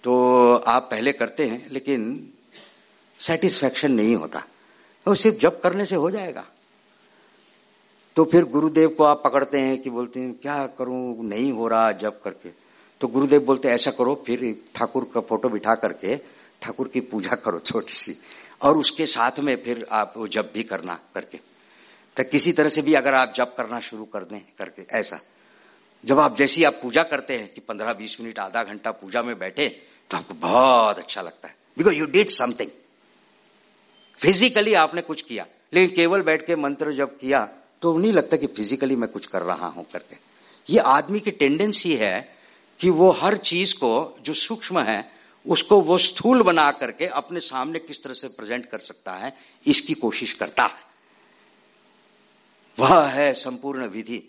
तो आप पहले करते हैं, लेकिन सेटिस्फेक्शन नहीं होता। तो सिर्फ़ जप करने से हो जाएगा। तो फिर गुरुदेव को आप पकड़ते हैं कि बोलते हैं, क्या करूँ? नहीं हो रहा जब करके। तो गुरुदेव बोलते ऐसा करो, फिर ठाकुर का फ़ोटो बिठा करके, ठाकुर की पूजा करो छोटी सी। और उसके साथ में फिर आप वो जब भी करना करके। तो किसी तरह से भी अगर आप जब करना शुरू कर दें करके, ऐसा। जब आप जैसी आप पूजा करते हैं कि पंद्रह बीस मिनट, आधा घंटा पूजा में बैठे तो आपको बहुत अच्छा लगता है। Because you did something physically आपने कुछ किया, लेकिन केवल बैठ के मंत्र जब किया तो नहीं लगता कि फिजिकली मैं कुछ कर रहा हूँ करके। ये आदमी की टेंडेंसी है कि वो हर चीज़ को, जो सूक्ष्म है उसको वो स्थूल बना करके अपने सामने किस तरह से प्रेजेंट कर सकता है इसकी कोशिश करता है। वह है संपूर्ण विधि।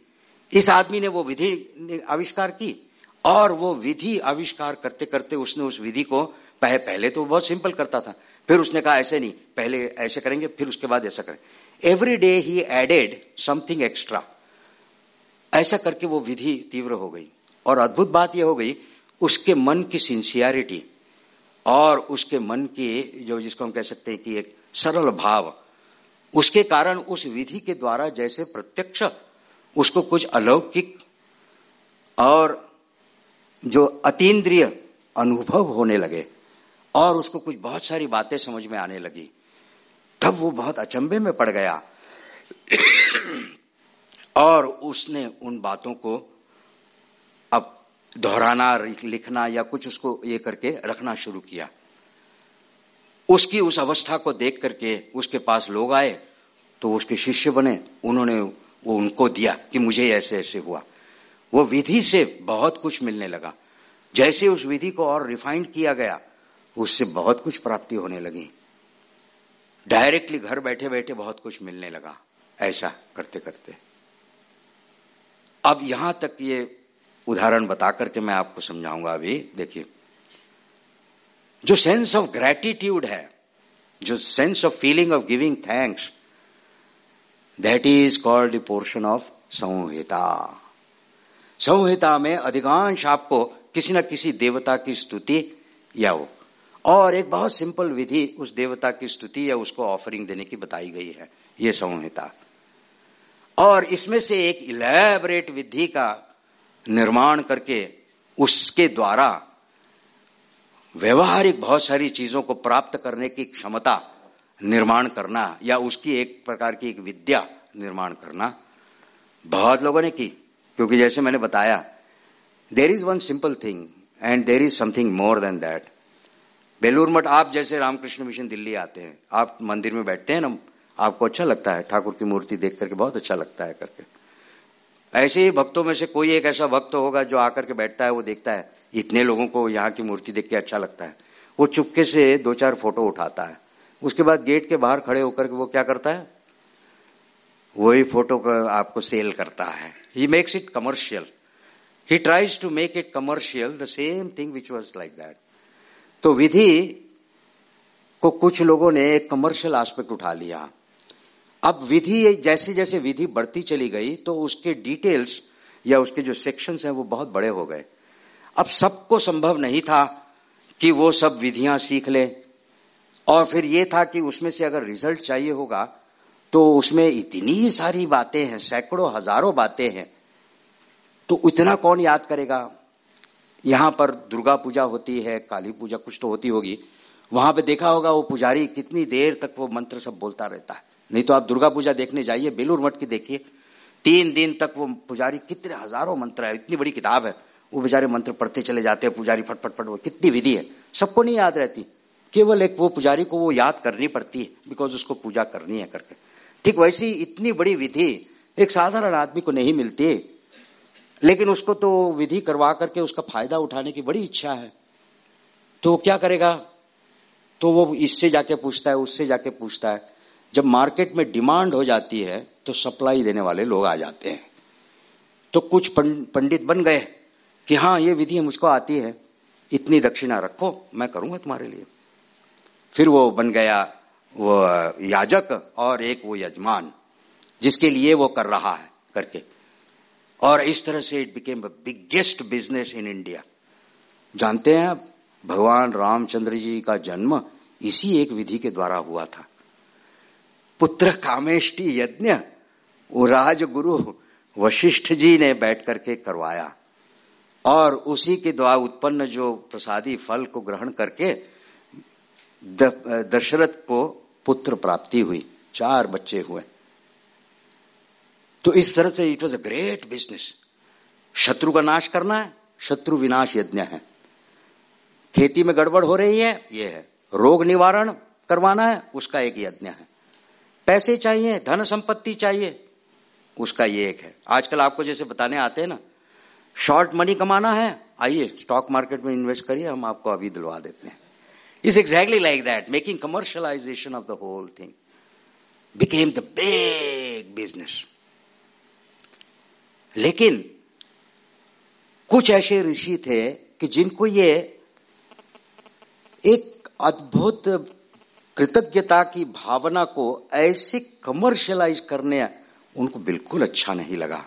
इस आदमी ने वो विधि आविष्कार की और वो विधि आविष्कार करते करते उसने उस विधि को पह, पहले तो बहुत सिंपल करता था। फिर उसने कहा ऐसे नहीं पहले ऐसे करेंगे फिर उसके बाद ऐसा करें. Every day he added something extra ऐसा करके वो विधि तीव्र हो गई। और अद्भुत बात यह हो गई उसके मन की उसके मन की जो जिसको हम कह सकते हैं कि एक सरल भाव, उसके कारण उस विधि के द्वारा जैसे प्रत्यक्ष उसको कुछ अलौकिक और जो अतीन्द्रिय अनुभव होने लगे और उसको कुछ बहुत सारी बातें समझ में आने लगी, तब वो बहुत अचंभे में पड़ गया। और उसने उन बातों को दोहराना, लिखना या कुछ उसको ये करके रखना शुरू किया। उसकी उस अवस्था को देख करके उसके पास लोग आए तो उसके शिष्य बने। उन्होंने वो उनको दिया कि मुझे ऐसे ऐसे हुआ। वो विधि से बहुत कुछ मिलने लगा। जैसे उस विधि को और रिफाइंड किया गया, उससे बहुत कुछ प्राप्ति होने लगी। डायरेक्टली घर बैठे बैठे बहुत कुछ मिलने लगा, ऐसा करते करते। अब यहाँ तक ये उदाहरण बता करके मैं आपको समझाऊँगा अभी। देखिए, जो सेंस ऑफ़ ग्रेटिट्यूड है, जो sense of feeling of giving thanks that is called portion of Samhita. Samhita में अधिकांश आपको किसी न किसी देवता की स्तुति या वो, और एक बहुत सिंपल विधि उस देवता की स्तुति या उसको ऑफरिंग देने की बताई गई है, ये संहिता। और इसमें से एक इलेबरेट विधि का निर्माण करके उसके द्वारा व्यवहारिक बहुत सारी चीज़ों को प्राप्त करने की क्षमता निर्माण करना या उसकी एक प्रकार की एक विद्या निर्माण करना बहुत लोगों ने की। क्योंकि जैसे मैंने बताया there is one simple thing and there is something more than that Belur Math, आप जैसे रामकृष्ण मिशन दिल्ली आते हैं, आप मंदिर में बैठते हैं ना, आपको अच्छा लगता है, ठाकुर की मूर्ति देख करके बहुत अच्छा लगता है करके। ऐसे ही भक्तों में से कोई एक ऐसा भक्त होगा जो आकर के बैठता है, वो देखता है, इतने लोगों को यहाँ की मूर्ति देख के अच्छा लगता है। वो चुपके से दो चार फ़ोटो उठाता है। उसके बाद गेट के बाहर खड़े होकर के वो क्या करता है? वही फ़ोटो को आपको सेल करता है। He makes it commercial he tries to make it commercial the same thing which was like that तो विधि को कुछ लोगों ने एक कमर्शियल एस्पेक्ट उठा लिया। अब विधि जैसे जैसे विधि बढ़ती चली गई तो उसके डिटेल्स या उसके जो सेक्शंस हैं वो बहुत बड़े हो गए। अब सबको संभव नहीं था कि वो सब विधियाँ सीख ले। और फिर ये था कि उसमें से अगर रिज़ल्ट चाहिए होगा तो उसमें इतनी सारी बातें हैं, सैकड़ों, हज़ारों बातें हैं। तो इतना कौन याद करेगा? यहाँ पर दुर्गा पूजा होती है, काली पूजा कुछ तो होती होगी। वहाँ पे देखा होगा वो पुजारी कितनी देर तक वो मंत्र सब बोलता रहता है। नहीं तो आप दुर्गा पूजा देखने जाइए, बेलूर मठ की देखिए। तीन दिन तक वो पुजारी कितने हज़ारों मंत्र है, इतनी बड़ी किताब है। वो बेचारे मंत्र पढ़ते चले जाते हैं, पुजारी फट फट फट वो कितनी विधि है। सबको नहीं याद रहती। केवल एक वो पुजारी को वो याद करनी पड़ती है बिकॉज़ उसको पूजा करनी है करके। ठीक वैसी इतनी बड़ी विधि एक साधारण आदमी को नहीं मिलती लेकिन उसको तो विधि करवा करके उसका फ़ायदा उठाने की बड़ी इच्छा है। तो क्या करेगा? तो वो इससे जाके पूछता है, उससे जाके पूछता है। जब मार्केट में डिमांड हो जाती है तो सप्लाई देने वाले लोग आ जाते हैं। तो कुछ पंडित बन गए कि हाँ ये विधि मुझको आती है, इतनी दक्षिणा रखो, मैं करूँगा तुम्हारे लिए। फिर वो बन गया, वो याजक और एक वो यजमान, जिसके लिए वो कर रहा है, करके। और इस तरह से it became biggest business in India जानते हैं आप, भगवान रामचंद्र जी का जन्म इसी एक विधि के द्वारा हुआ था। पुत्र कामेष्टि यज्ञ। वो राजगुरु वशिष्ठ जी ने बैठ करके करवाया। और उसी के द्वारा उत्पन्न जो प्रसादी फल को ग्रहण करके दशरथ को पुत्र प्राप्ति हुई। चार बच्चे हुए। तो इस तरह से it was a great business शत्रु का नाश करना है, शत्रु विनाश यज्ञ है। खेती में गड़बड़ हो रही है, ये है। रोग निवारण करवाना है, उसका एक यज्ञ है। पैसे चाहिए, धन संपत्ति चाहिए, उसका ये एक है। आजकल आपको जैसे बताने आते हैं ना शॉर्ट मनी कमाना है, आइए स्टॉक मार्केट में इन्वेस्ट करिए, हम आपको अभी दिलवा देते हैं। Is exactly like that making commercialization of the whole thing became the big business लेकिन, कुछ ऐसे ऋषि थे कि जिनको ये एक अद्भुत कृतज्ञता की भावना को ऐसे कमर्शलाइज करने उनको बिल्कुल अच्छा नहीं लगा।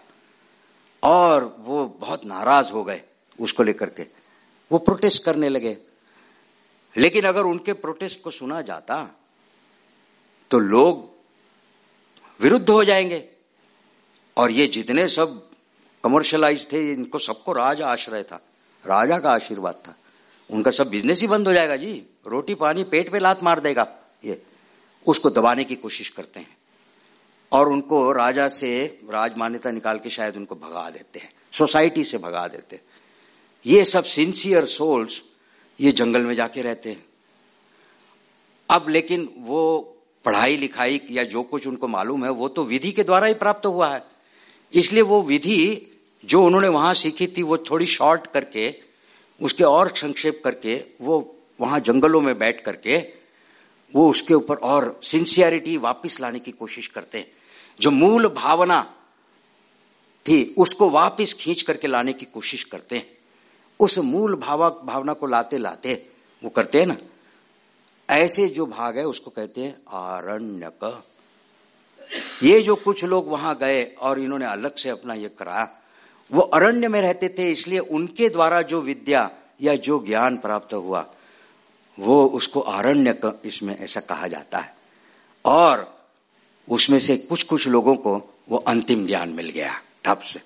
और वो बहुत नाराज़ हो गए उसको लेकर के। वो प्रोटेस्ट करने लगे। लेकिन अगर उनके प्रोटेस्ट को सुना जाता तो लोग विरुद्ध हो जाएँगे। और ये जितने सब कमर्शलाइज थे, इनको सबको राज आश्रय था, राजा का आशीर्वाद था। उनका सब बिज़नेस ही बंद हो जाएगा, जी। रोटी पानी पेट पे लात मार देगा। ये, उसको दबाने की कोशिश करते हैं। और उनको राजा से राज मान्यता निकाल के शायद उनको भगा देते हैं। सोसाइटी से भगा देते हैं। ये सब सिंसियर सोल्स ये जंगल में जाके रहते हैं। अब लेकिन वो पढ़ाई लिखाई या जो कुछ उनको मालूम है, वो तो विधि के द्वारा ही प्राप्त हुआ है। इसलिए वो विधि जो उन्होंने वहाँ सीखी थी, वो थोड़ी शॉर्ट करके, उसके और संक्षेप करके वो वहाँ जंगलों में बैठ करके वो उसके ऊपर और सिंसियरिटी वापस लाने की कोशिश करते हैं। जो मूल भावना थी, उसको वापस खींच करके लाने की कोशिश करते हैं। उस मूल भावा, भावना को लाते लाते वो करते हैं ना। ऐसे जो भाग है, उसको कहते हैं आरण्यक। ये जो कुछ लोग वहाँ गए और इन्होंने अलग से अपना ये कराया वो अरण्य में रहते थे, इसलिए उनके द्वारा जो विद्या या जो ज्ञान प्राप्त हुआ वो उसको आरण्य इसमें ऐसा कहा जाता है। और उसमें से कुछ कुछ लोगों को वो अंतिम ज्ञान मिल गया ठप से।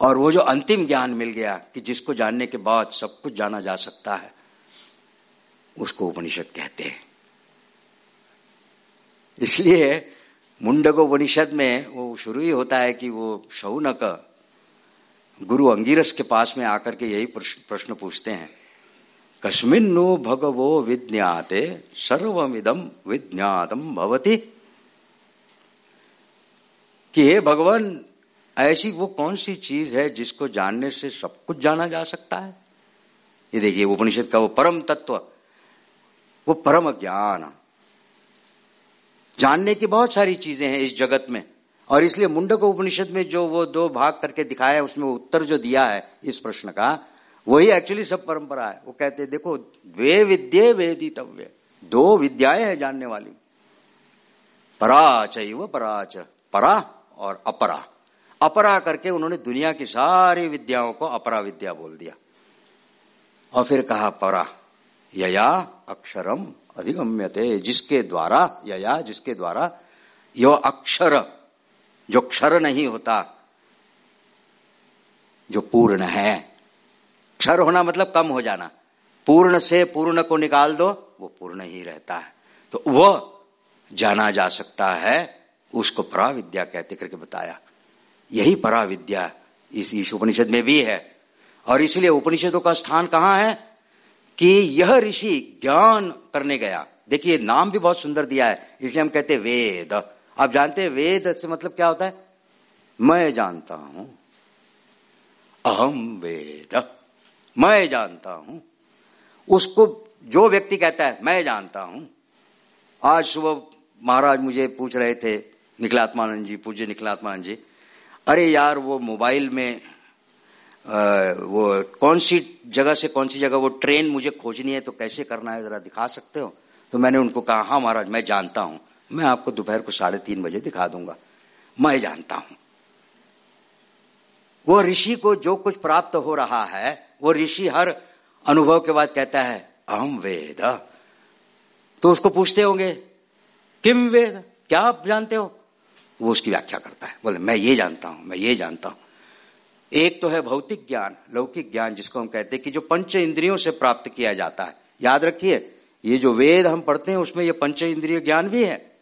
और वो जो अंतिम ज्ञान मिल गया कि जिसको जानने के बाद सब कुछ जाना जा सकता है, उसको उपनिषद कहते हैं। इसलिए मुंडक उपनिषद में वो शुरू ही होता है कि वो शौनक गुरु अंगिरस के पास में आकर के यही प्रश्न पूछते हैं। कस्मिन्नु भगवो विज्ञाते सर्वमिदम विज्ञातम भवती। कि हे भगवान, ऐसी वो कौन सी चीज़ है जिसको जानने से सब कुछ जाना जा सकता है? ये देखिए उपनिषद का वो परम तत्व, वो परम ज्ञान। जानने की बहुत सारी चीज़ें हैं इस जगत में। और इसलिए मुंडक उपनिषद में जो वो दो भाग करके दिखाया है, उसमें उत्तर जो दिया है इस प्रश्न का वही एक्चुअली सब परंपरा है। वो कहते देखो वे विद्ये वेदितव्य। दो विद्याएँ हैं जानने वाली। पराच वो पराच परा और अपरा। अपरा करके उन्होंने दुनिया की सारी विद्याओं को अपरा विद्या बोल दिया। और फिर कहा, परा। यया अक्षरम अधिगम्यते। जिसके द्वारा, यया जिसके द्वारा, यो अक्षर, जो क्षर नहीं होता, जो पूर्ण है। क्षर होना मतलब कम हो जाना। पूर्ण से पूर्ण को निकाल दो, वो पूर्ण ही रहता है। तो वह जाना जा सकता है, उसको पराविद्या कहते करके बताया। यही पराविद्या इस इस उपनिषद में भी है। और इसलिए उपनिषदों का स्थान कहाँ है? कि यह ऋषि ज्ञान करने गया। देखिए, नाम भी बहुत सुंदर दिया है, इसलिए हम कहते वेद। आप जानते हैं, वेद से मतलब क्या होता है? मैं जानता हूँ। अहम वेद। मैं जानता हूँ। उसको जो व्यक्ति कहता है मैं जानता हूँ। आज सुबह महाराज मुझे पूछ रहे थे निखिलात्मानंद जी पूज्य निखिलात्मानंद जी अरे यार वो मोबाइल में आ, वो कौन सी जगह से कौन सी जगह वो ट्रेन मुझे खोजनी है तो कैसे करना है जरा दिखा सकते हो? तो मैंने उनको कहा हाँ महाराज मैं जानता हूँ। मैं आपको दोपहर को साढ़े तीन बजे दिखा दूँगा। मैं जानता हूँ। वो ऋषि को जो कुछ प्राप्त हो रहा है, वो ऋषि हर अनुभव के बाद कहता है अहम वेद। तो उसको पूछते होंगे, किम वेद? क्या आप जानते हो? वो उसकी व्याख्या करता है, बोले, मैं ये जानता हूँ, मैं ये जानता हूँ। एक तो है भौतिक ज्ञान, लौकिक ज्ञान, जिसको हम कहते हैं कि जो पंच इंद्रियों से प्राप्त किया जाता है। याद रखिए, ये जो वेद हम पढ़ते हैं, उसमें ये पंच इंद्रिय ज्ञान भी है।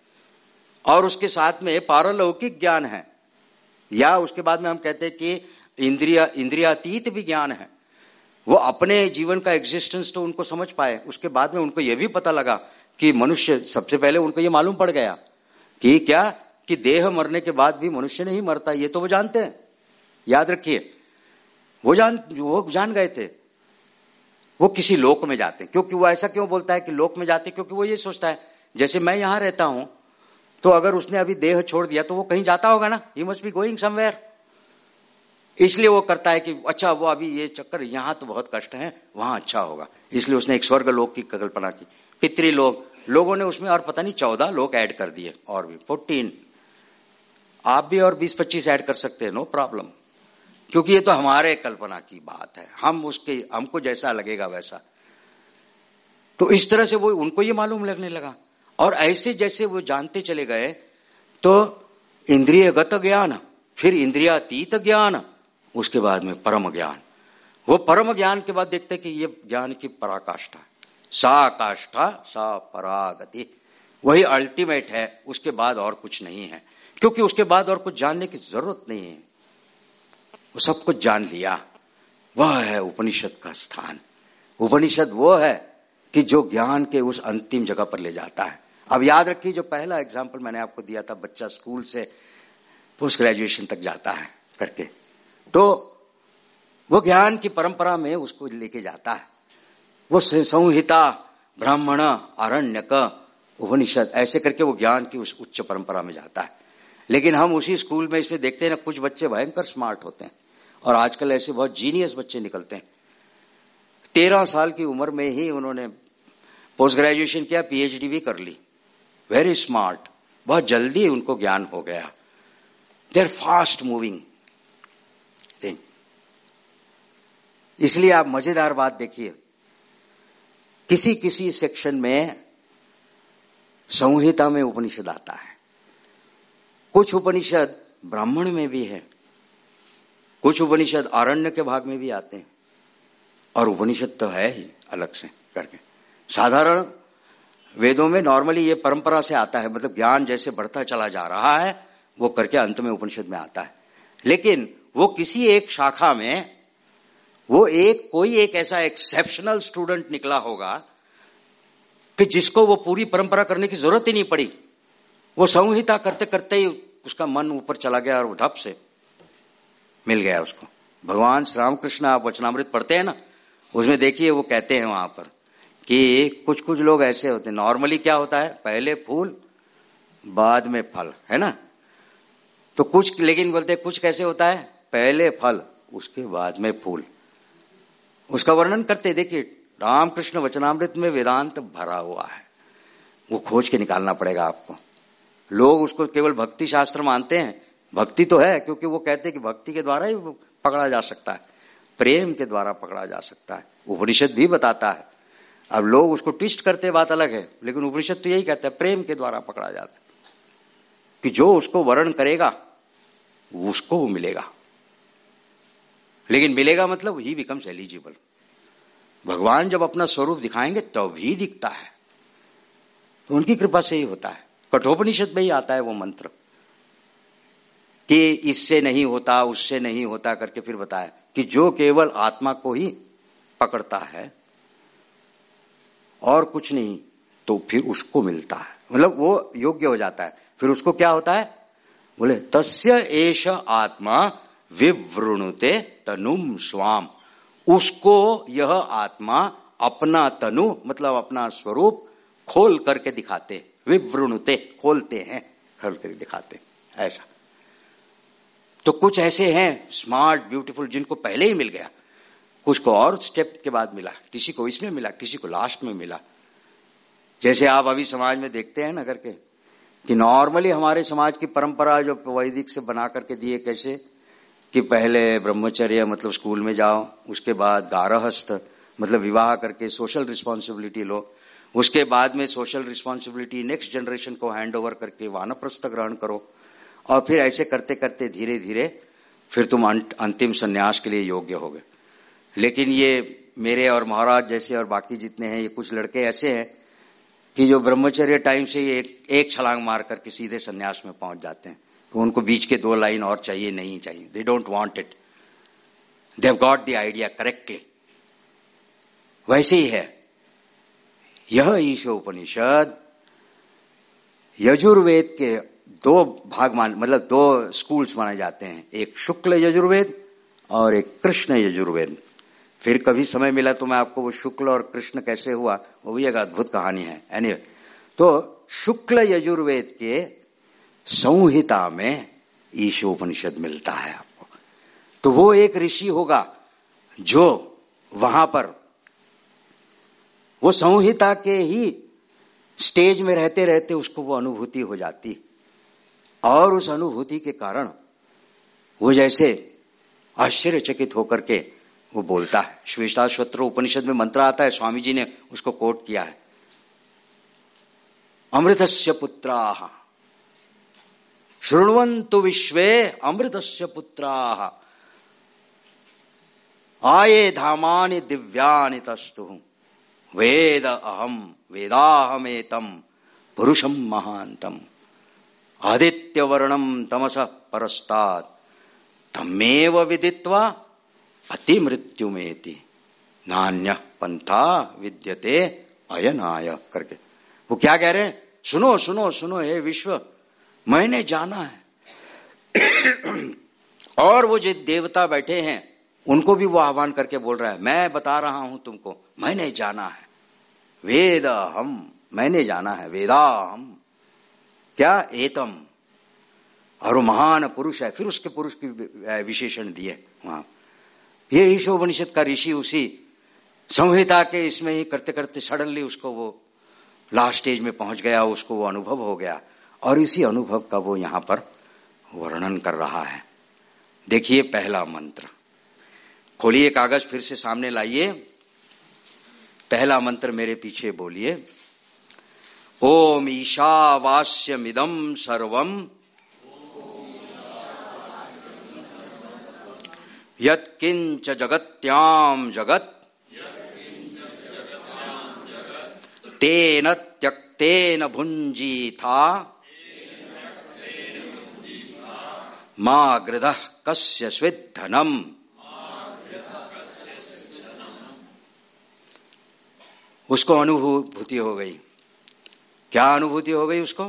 और उसके साथ में पारलौकिक ज्ञान है। या उसके बाद में हम कहते हैं कि इंद्रिया, इंद्रियातीत भी ज्ञान है। वो अपने जीवन का एग्जिस्टेंस तो उनको समझ पाए। उसके बाद में उनको यह भी पता लगा कि मनुष्य, सबसे पहले उनको ये मालूम पड़ गया कि क्या? कि देह मरने के बाद भी मनुष्य नहीं मरता, ये तो वो जानते हैं। याद रखिए, वो जान वो जान गए थे। वो किसी लोक में जाते क्योंकि वो ऐसा क्यों बोलता है कि लोक में जाते क्योंकि वो ये सोचता है, जैसे मैं यहाँ रहता हूँ तो अगर उसने अभी देह छोड़ दिया तो वो कहीं जाता होगा ना? He must be going somewhere इसलिए वो करता है कि अच्छा वो अभी ये चक्कर, यहाँ तो बहुत कष्ट है, वहाँ अच्छा होगा। इसलिए उसने एक स्वर्ग लोक की कल्पना की। पितृ लोग लोगों ने उसमें, और पता नहीं, चौदह लोग ऐड कर दिए, और भी फोर्टीन आप भी और बीस पच्चीस ऐड कर सकते हैं नो प्रॉब्लम क्योंकि ये तो हमारे कल्पना की बात है। हम उसके, हमको जैसा लगेगा वैसा। तो इस तरह से वो, उनको ये मालूम लगने लगा। और ऐसे जैसे वो जानते चले गए तो इंद्रियगत ज्ञान फिर इंद्रियातीत ज्ञान उसके बाद में परम ज्ञान वो परम ज्ञान के बाद देखते कि ये ज्ञान की पराकाष्ठा सा काष्ठा सा परागति। वही अल्टीमेट है, उसके बाद और कुछ नहीं है। क्योंकि उसके बाद और कुछ जानने की ज़रूरत नहीं है। वो सब कुछ जान लिया। वह है उपनिषद का स्थान। उपनिषद वो है कि जो ज्ञान के उस अंतिम जगह पर ले जाता है। अब याद रखिए, जो पहला एग्ज़ाम्पल मैंने आपको दिया था, बच्चा स्कूल से पोस्ट ग्रेजुएशन तक जाता है करके तो वो ज्ञान की परंपरा में उसको लेके जाता है। वो संहिता, ब्राह्मण, आरण्यक, उपनिषद, ऐसे करके वो ज्ञान की उस उच्च परंपरा में जाता है। लेकिन हम उसी स्कूल में इसमें देखते हैं ना, कुछ बच्चे भयंकर स्मार्ट होते हैं और आजकल ऐसे बहुत जीनियस बच्चे निकलते हैं। तेरह साल की उम्र में ही उन्होंने पोस्ट ग्रेजुएशन किया पीएचडी भी कर ली। वेरी स्मार्ट, बहुत जल्दी उनको ज्ञान हो गया। They are fast moving thing इसलिए आप मज़ेदार बात देखिए। किसी किसी सेक्शन में संहिता में उपनिषद आता है। कुछ उपनिषद ब्राह्मण में भी है। कुछ उपनिषद आरण्य के भाग में भी आते हैं। और उपनिषद तो है ही, अलग से करके। साधारण वेदों में नॉर्मली ये परंपरा से आता है मतलब ज्ञान जैसे बढ़ता चला जा रहा है, वो करके अंत में उपनिषद में आता है। लेकिन वो किसी एक शाखा में, वो एक, कोई एक ऐसा एक्सेप्शनल स्टूडेंट निकला होगा कि जिसको वो पूरी परंपरा करने की ज़रूरत ही नहीं पड़ी। वो संहिता करते करते ही उसका मन ऊपर चला गया और ढप से मिल गया उसको। भगवान श्री रामकृष्ण आप वचनामृत पढ़ते हैं ना, उसमें देखिए वो कहते हैं वहाँ पर कि कुछ कुछ लोग ऐसे होते हैं। नॉर्मली क्या होता है? पहले फूल, बाद में फल, है ना? तो कुछ, लेकिन बोलते कुछ कैसे होता है? पहले फल, उसके बाद में फूल। उसका वर्णन करते देखिए, रामकृष्ण वचनामृत में वेदांत भरा हुआ है। वो खोज के निकालना पड़ेगा आपको। लोग उसको केवल भक्ति शास्त्र मानते हैं। भक्ति तो है, क्योंकि वो कहते हैं कि भक्ति के द्वारा ही पकड़ा जा सकता है। प्रेम के द्वारा पकड़ा जा सकता है। उपनिषद भी बताता है। अब लोग उसको ट्विस्ट करते, बात अलग है। लेकिन उपनिषद तो यही कहता है, प्रेम के द्वारा पकड़ा जाता है कि जो उसको वर्ण करेगा, उसको वो मिलेगा। लेकिन मिलेगा मतलब ही बिकम्स एलिजिबल भगवान जब अपना स्वरूप दिखाएँगे, तब ही दिखता है। तो उनकी कृपा से ही होता है। कठोपनिषद में ही आता है वो मंत्र। कि इससे नहीं होता, उससे नहीं होता करके फिर बताया कि जो केवल आत्मा को ही पकड़ता है और कुछ नहीं तो फिर उसको मिलता है। मतलब वो योग्य हो जाता है। फिर उसको क्या होता है? बोले, तस्य एश आत्मा विवृणुते तनुम स्वाम। उसको यह आत्मा अपना तनु मतलब अपना स्वरूप खोल करके दिखाते, विवृणुते, खोलते हैं, खोल करके दिखाते, ऐसा। तो कुछ ऐसे हैं स्मार्ट ब्यूटीफुल जिनको पहले ही मिल गया। कुछ को और स्टेप के बाद मिला, किसी को इसमें मिला, किसी को लास्ट में मिला। जैसे आप अभी समाज में देखते हैं ना करके, कि नॉर्मली हमारे समाज की परंपरा जो वैदिक से बना करके दिए कैसे, कि पहले ब्रह्मचर्य मतलब स्कूल में जाओ, उसके बाद गारहस्थ मतलब विवाह करके सोशल रिस्पॉन्सिबिलिटी लो, उसके बाद में सोशल रिस्पॉन्सिबिलिटी नेक्स्ट जनरेशन को हैंड ओवर करके वानप्रस्थ ग्रहण करो, और फिर ऐसे करते करते धीरे धीरे फिर तुम अंतिम संन्यास के लिए योग्य हो गए। लेकिन ये मेरे और महाराज जैसे और बाकी जितने हैं, ये कुछ लड़के ऐसे हैं कि जो ब्रह्मचर्य टाइम से एक एक छलांग मार करके सीधे संन्यास में पहुँच जाते हैं तो उनको बीच के दो लाइन और चाहिए, नहीं चाहिए। They don't want it they've got the idea correctly वैसे ही है। यह ईशो उपनिषद यजुर्वेद के दो भाग मान मतलब दो स्कूल्स माने जाते हैं। एक शुक्ल यजुर्वेद और एक कृष्ण यजुर्वेद। फिर कभी समय मिला तो मैं आपको वो शुक्ल और कृष्ण कैसे हुआ, वो भी एक अद्भुत कहानी है। एनी तो शुक्ल यजुर्वेद के संहिता में ईशोपनिषद मिलता है आपको। तो वो एक ऋषि होगा जो वहाँ पर, वो संहिता के ही स्टेज में रहते रहते उसको वो अनुभूति हो जाती। और उस अनुभूति के कारण वो जैसे आश्चर्यचकित होकर के वो बोलता है। श्वेताश्वत्र उपनिषद में मंत्र आता है स्वामी जी ने उसको कोट किया है। अमृतस्य पुत्रा। शृण्वन्तु विश्वे अमृतस्य पुत्रा। आए धामानि दिव्यानि तस्तु। वेद अहम वेदाहमेतम, पुरुषम महांतम आदित्य वर्णम तमस परस्ताद तमेव विदित्वा अति मृत्युमेति नान्य पंथा विद्यते अयनाय करके। वो क्या कह रहे सुनो सुनो सुनो, हे विश्व, मैंने जाना है। और वो जो देवता बैठे हैं, उनको भी वो आह्वान करके बोल रहा है, मैं बता रहा हूँ तुमको, मैंने जाना है। वेद हम मैंने जाना है वेदा हम क्या एतम? और महान पुरुष है, फिर उसके पुरुष की विशेषण दिए, वहाँ। ये ईशोपनिषद का ऋषि उसी संहिता के इसमें ही करते करते सडनली उसको वो लास्ट स्टेज में पहुँच गया, उसको वो अनुभव हो गया। और इसी अनुभव का वो यहाँ पर वर्णन कर रहा है। देखिए पहला मंत्र। खोलिए कागज़ फिर से सामने लाइए। पहला मंत्र मेरे पीछे बोलिए। ओम ईशावास्यमिदम सर्वम यत्किंच जगत्याम जगत। तेन त्यक्तेन भुंजी था माँ गृध कस्य स्विधनम उसको अनुभूति हो गई। क्या अनुभूति हो गई उसको?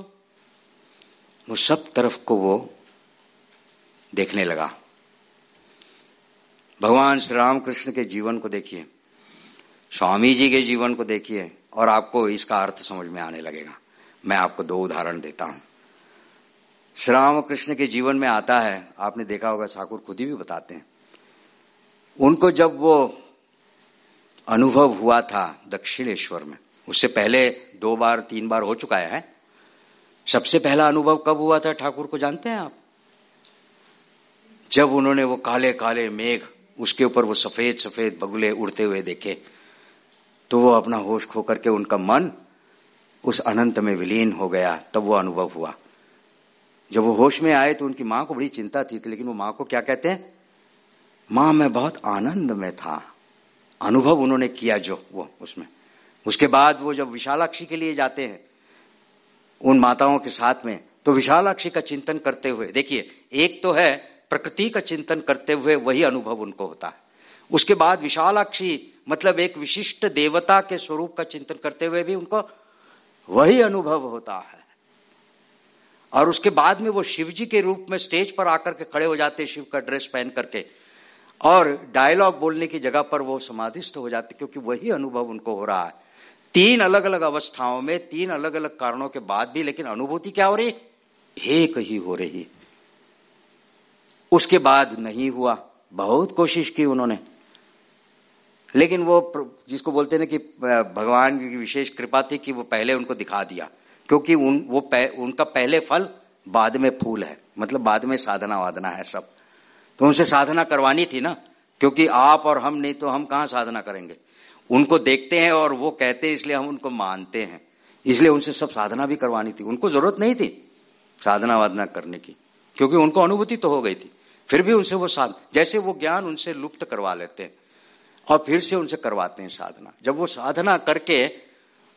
वो सब तरफ़ को वो देखने लगा। भगवान श्री रामकृष्ण के जीवन को देखिए, स्वामी जी के जीवन को देखिए, और आपको इसका अर्थ समझ में आने लगेगा। मैं आपको दो उदाहरण देता हूँ। श्री रामकृष्ण के जीवन में आता है, आपने देखा होगा, ठाकुर खुद ही भी बताते हैं। उनको जब वो अनुभव हुआ था दक्षिणेश्वर में, उससे पहले दो बार, तीन बार हो चुका है। सबसे पहला अनुभव कब हुआ था, ठाकुर को जानते हैं आप? जब उन्होंने वो काले काले मेघ उसके ऊपर वो सफ़ेद सफ़ेद बगुले उड़ते हुए देखे। तो वो अपना होश खो करके उनका मन उस अनंत में विलीन हो गया, तब वो अनुभव हुआ। जब वो होश में आए तो उनकी माँ को बड़ी चिंता थी लेकिन वो माँ को क्या कहते हैं? माँ, मैं बहुत आनंद में था। अनुभव उन्होंने किया जो वो उसमें। उसके बाद वो जब विशालाक्षी के लिए जाते हैं, उन माताओं के साथ में तो विशालाक्षी का चिंतन करते हुए, देखिए, एक तो है प्रकृति का चिंतन करते हुए वही अनुभव उनको होता है। उसके बाद विशालाक्षी मतलब एक विशिष्ट देवता के स्वरूप का चिंतन करते हुए भी उनको वही अनुभव होता है। और उसके बाद में वो शिव जी के रूप में स्टेज पर आकर के खड़े हो जाते शिव का ड्रेस पहन करके। और डायलॉग बोलने की जगह पर वो समाधिस्थ हो जाते क्योंकि वही अनुभव उनको हो रहा है। तीन अलग अलग अवस्थाओं में, तीन अलग अलग कारणों के बाद भी, लेकिन अनुभूति क्या हो रही? एक ही हो रही। उसके बाद नहीं हुआ। बहुत कोशिश की उन्होंने। लेकिन वो जिसको बोलते ना कि भगवान की विशेष कृपा थी कि वो पहले उनको दिखा दिया। क्योंकि उन वो पह, उनका पहले फल बाद में फूल है। मतलब बाद में साधना वाधना है सब। तो उनसे साधना करवानी थी ना। क्योंकि आप और हम नहीं तो हम कहाँ साधना करेंगे? उनको देखते हैं और वो कहते हैं इसलिए हम उनको मानते हैं। इसलिए उनसे सब साधना भी करवानी थी। उनको ज़रूरत नहीं थी साधना वाधना करने की। क्योंकि उनको अनुभूति तो हो गई थी। फिर भी उनसे वो साध, जैसे वो ज्ञान उनसे लुप्त करवा लेते हैं, और फिर से उनसे करवाते हैं साधना। जब वो साधना करके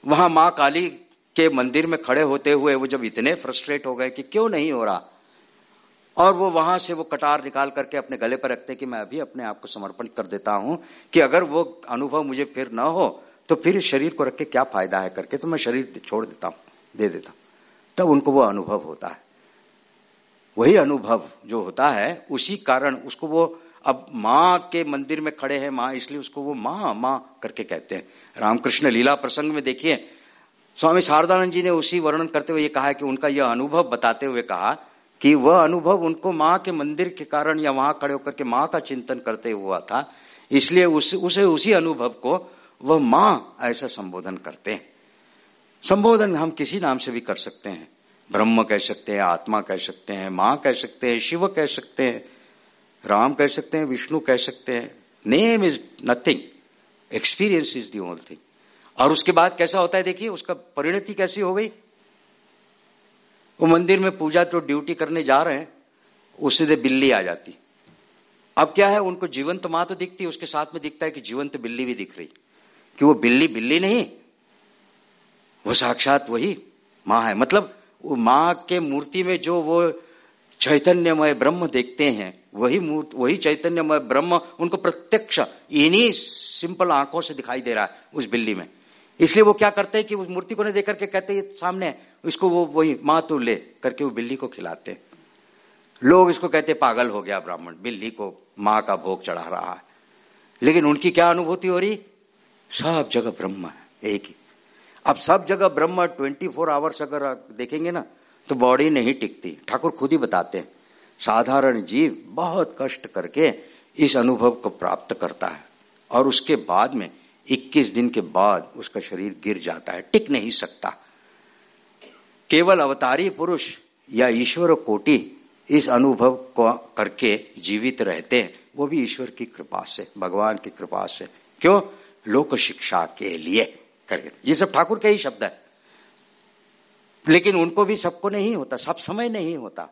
वहाँ माँ काली के मंदिर में खड़े होते हुए वो जब इतने फ्रस्ट्रेट हो गए कि क्यों नहीं हो रहा, और वो वहाँ से वो कटार निकाल करके अपने गले पर रखते कि मैं अभी अपने आप को समर्पण कर देता हूँ कि अगर वो अनुभव मुझे फिर न हो तो फिर शरीर को रख के क्या फ़ायदा है करके तो मैं शरीर छोड़ देता हूँ, दे देता हूँ। तब उनको वो अनुभव होता है। वही अनुभव जो होता है उसी कारण उसको वो अब माँ के मंदिर में खड़े हैं माँ इसलिए उसको वो माँ माँ करके कहते हैं। रामकृष्ण लीला प्रसंग में देखिए स्वामी शारदानंद जी ने उसी वर्णन करते हुए ये कहा कि उनका यह अनुभव बताते हुए कहा कि वह अनुभव उनको माँ के मंदिर के कारण या वहाँ खड़े होकर के माँ का चिंतन करते हुआ था। इसलिए उस, उसे उसी अनुभव को वह माँ ऐसा संबोधन करते हैं। संबोधन हम किसी नाम से भी कर सकते हैं। ब्रह्म कह सकते हैं, आत्मा कह सकते हैं, माँ कह सकते हैं, शिव कह सकते हैं, राम कह सकते हैं, विष्णु कह सकते हैं। Name is nothing experience is the only thing और उसके बाद कैसा होता है देखिए, उसका परिणति कैसी हो गई? वो मंदिर में पूजा तो ड्यूटी करने जा रहे हैं उससे से बिल्ली आ जाती। अब क्या है, उनको जीवंत माँ तो दिखती है, उसके साथ में दिखता है कि जीवंत बिल्ली भी दिख रही। कि वो बिल्ली बिल्ली नहीं, वो साक्षात वही माँ है। मतलब वो माँ के मूर्ति में जो वो चैतन्यमय ब्रह्म देखते हैं, वही मूर्त, वही चैतन्यमय ब्रह्म उनको प्रत्यक्ष, इन्हीं सिंपल आँखों से दिखाई दे रहा है उस बिल्ली में। इसलिए वो क्या करते हैं कि उस मूर्ति को नहीं देख करके कहते हैं सामने इसको वो, वही माँ तो ले करके वो बिल्ली को खिलाते लोग इसको कहते पागल हो गया ब्राह्मण, बिल्ली को माँ का भोग चढ़ा रहा है। लेकिन उनकी क्या अनुभूति हो रही? सब जगह ब्रह्म है, एक ही। अब सब जगह ब्रह्म ट्वेंटी फोर आवर्स अगर देखेंगे ना तो बॉडी नहीं टिकती। ठाकुर खुद ही बताते हैं, साधारण जीव बहुत कष्ट करके इस अनुभव को प्राप्त करता है, और उसके बाद में 21 दिन के बाद उसका शरीर गिर जाता है, टिक नहीं सकता। केवल अवतारी पुरुष या ईश्वर कोटि इस अनुभव को करके जीवित रहते हैं, वो भी ईश्वर की कृपा से, भगवान की कृपा से। क्यों? लोक शिक्षा के लिए। करके। ये सब ठाकुर के ही शब्द है। लेकिन उनको भी सबको नहीं होता, सब समय नहीं होता।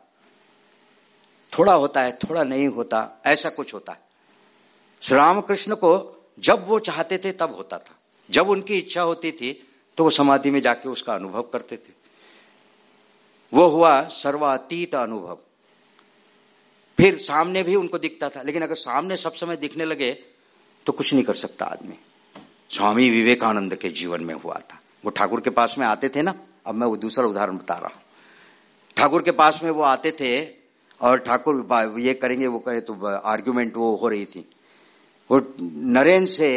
थोड़ा होता है, थोड़ा नहीं होता, ऐसा कुछ होता है। श्री रामकृष्ण को जब वो चाहते थे, तब होता था। जब उनकी इच्छा होती थी तो वो समाधि में जाके उसका अनुभव करते थे। वो हुआ सर्वातीत अनुभव। फिर सामने भी उनको दिखता था, लेकिन अगर सामने सब समय दिखने लगे तो कुछ नहीं कर सकता आदमी। स्वामी विवेकानंद के जीवन में हुआ था। वो ठाकुर के पास में आते थे ना, अब मैं वो दूसरा उदाहरण बता रहा हूँ। ठाकुर के पास में वो आते थे और ठाकुर ये करेंगे, वो करे तो आर्ग्यूमेंट वो हो रही थी। वो नरेंद्र से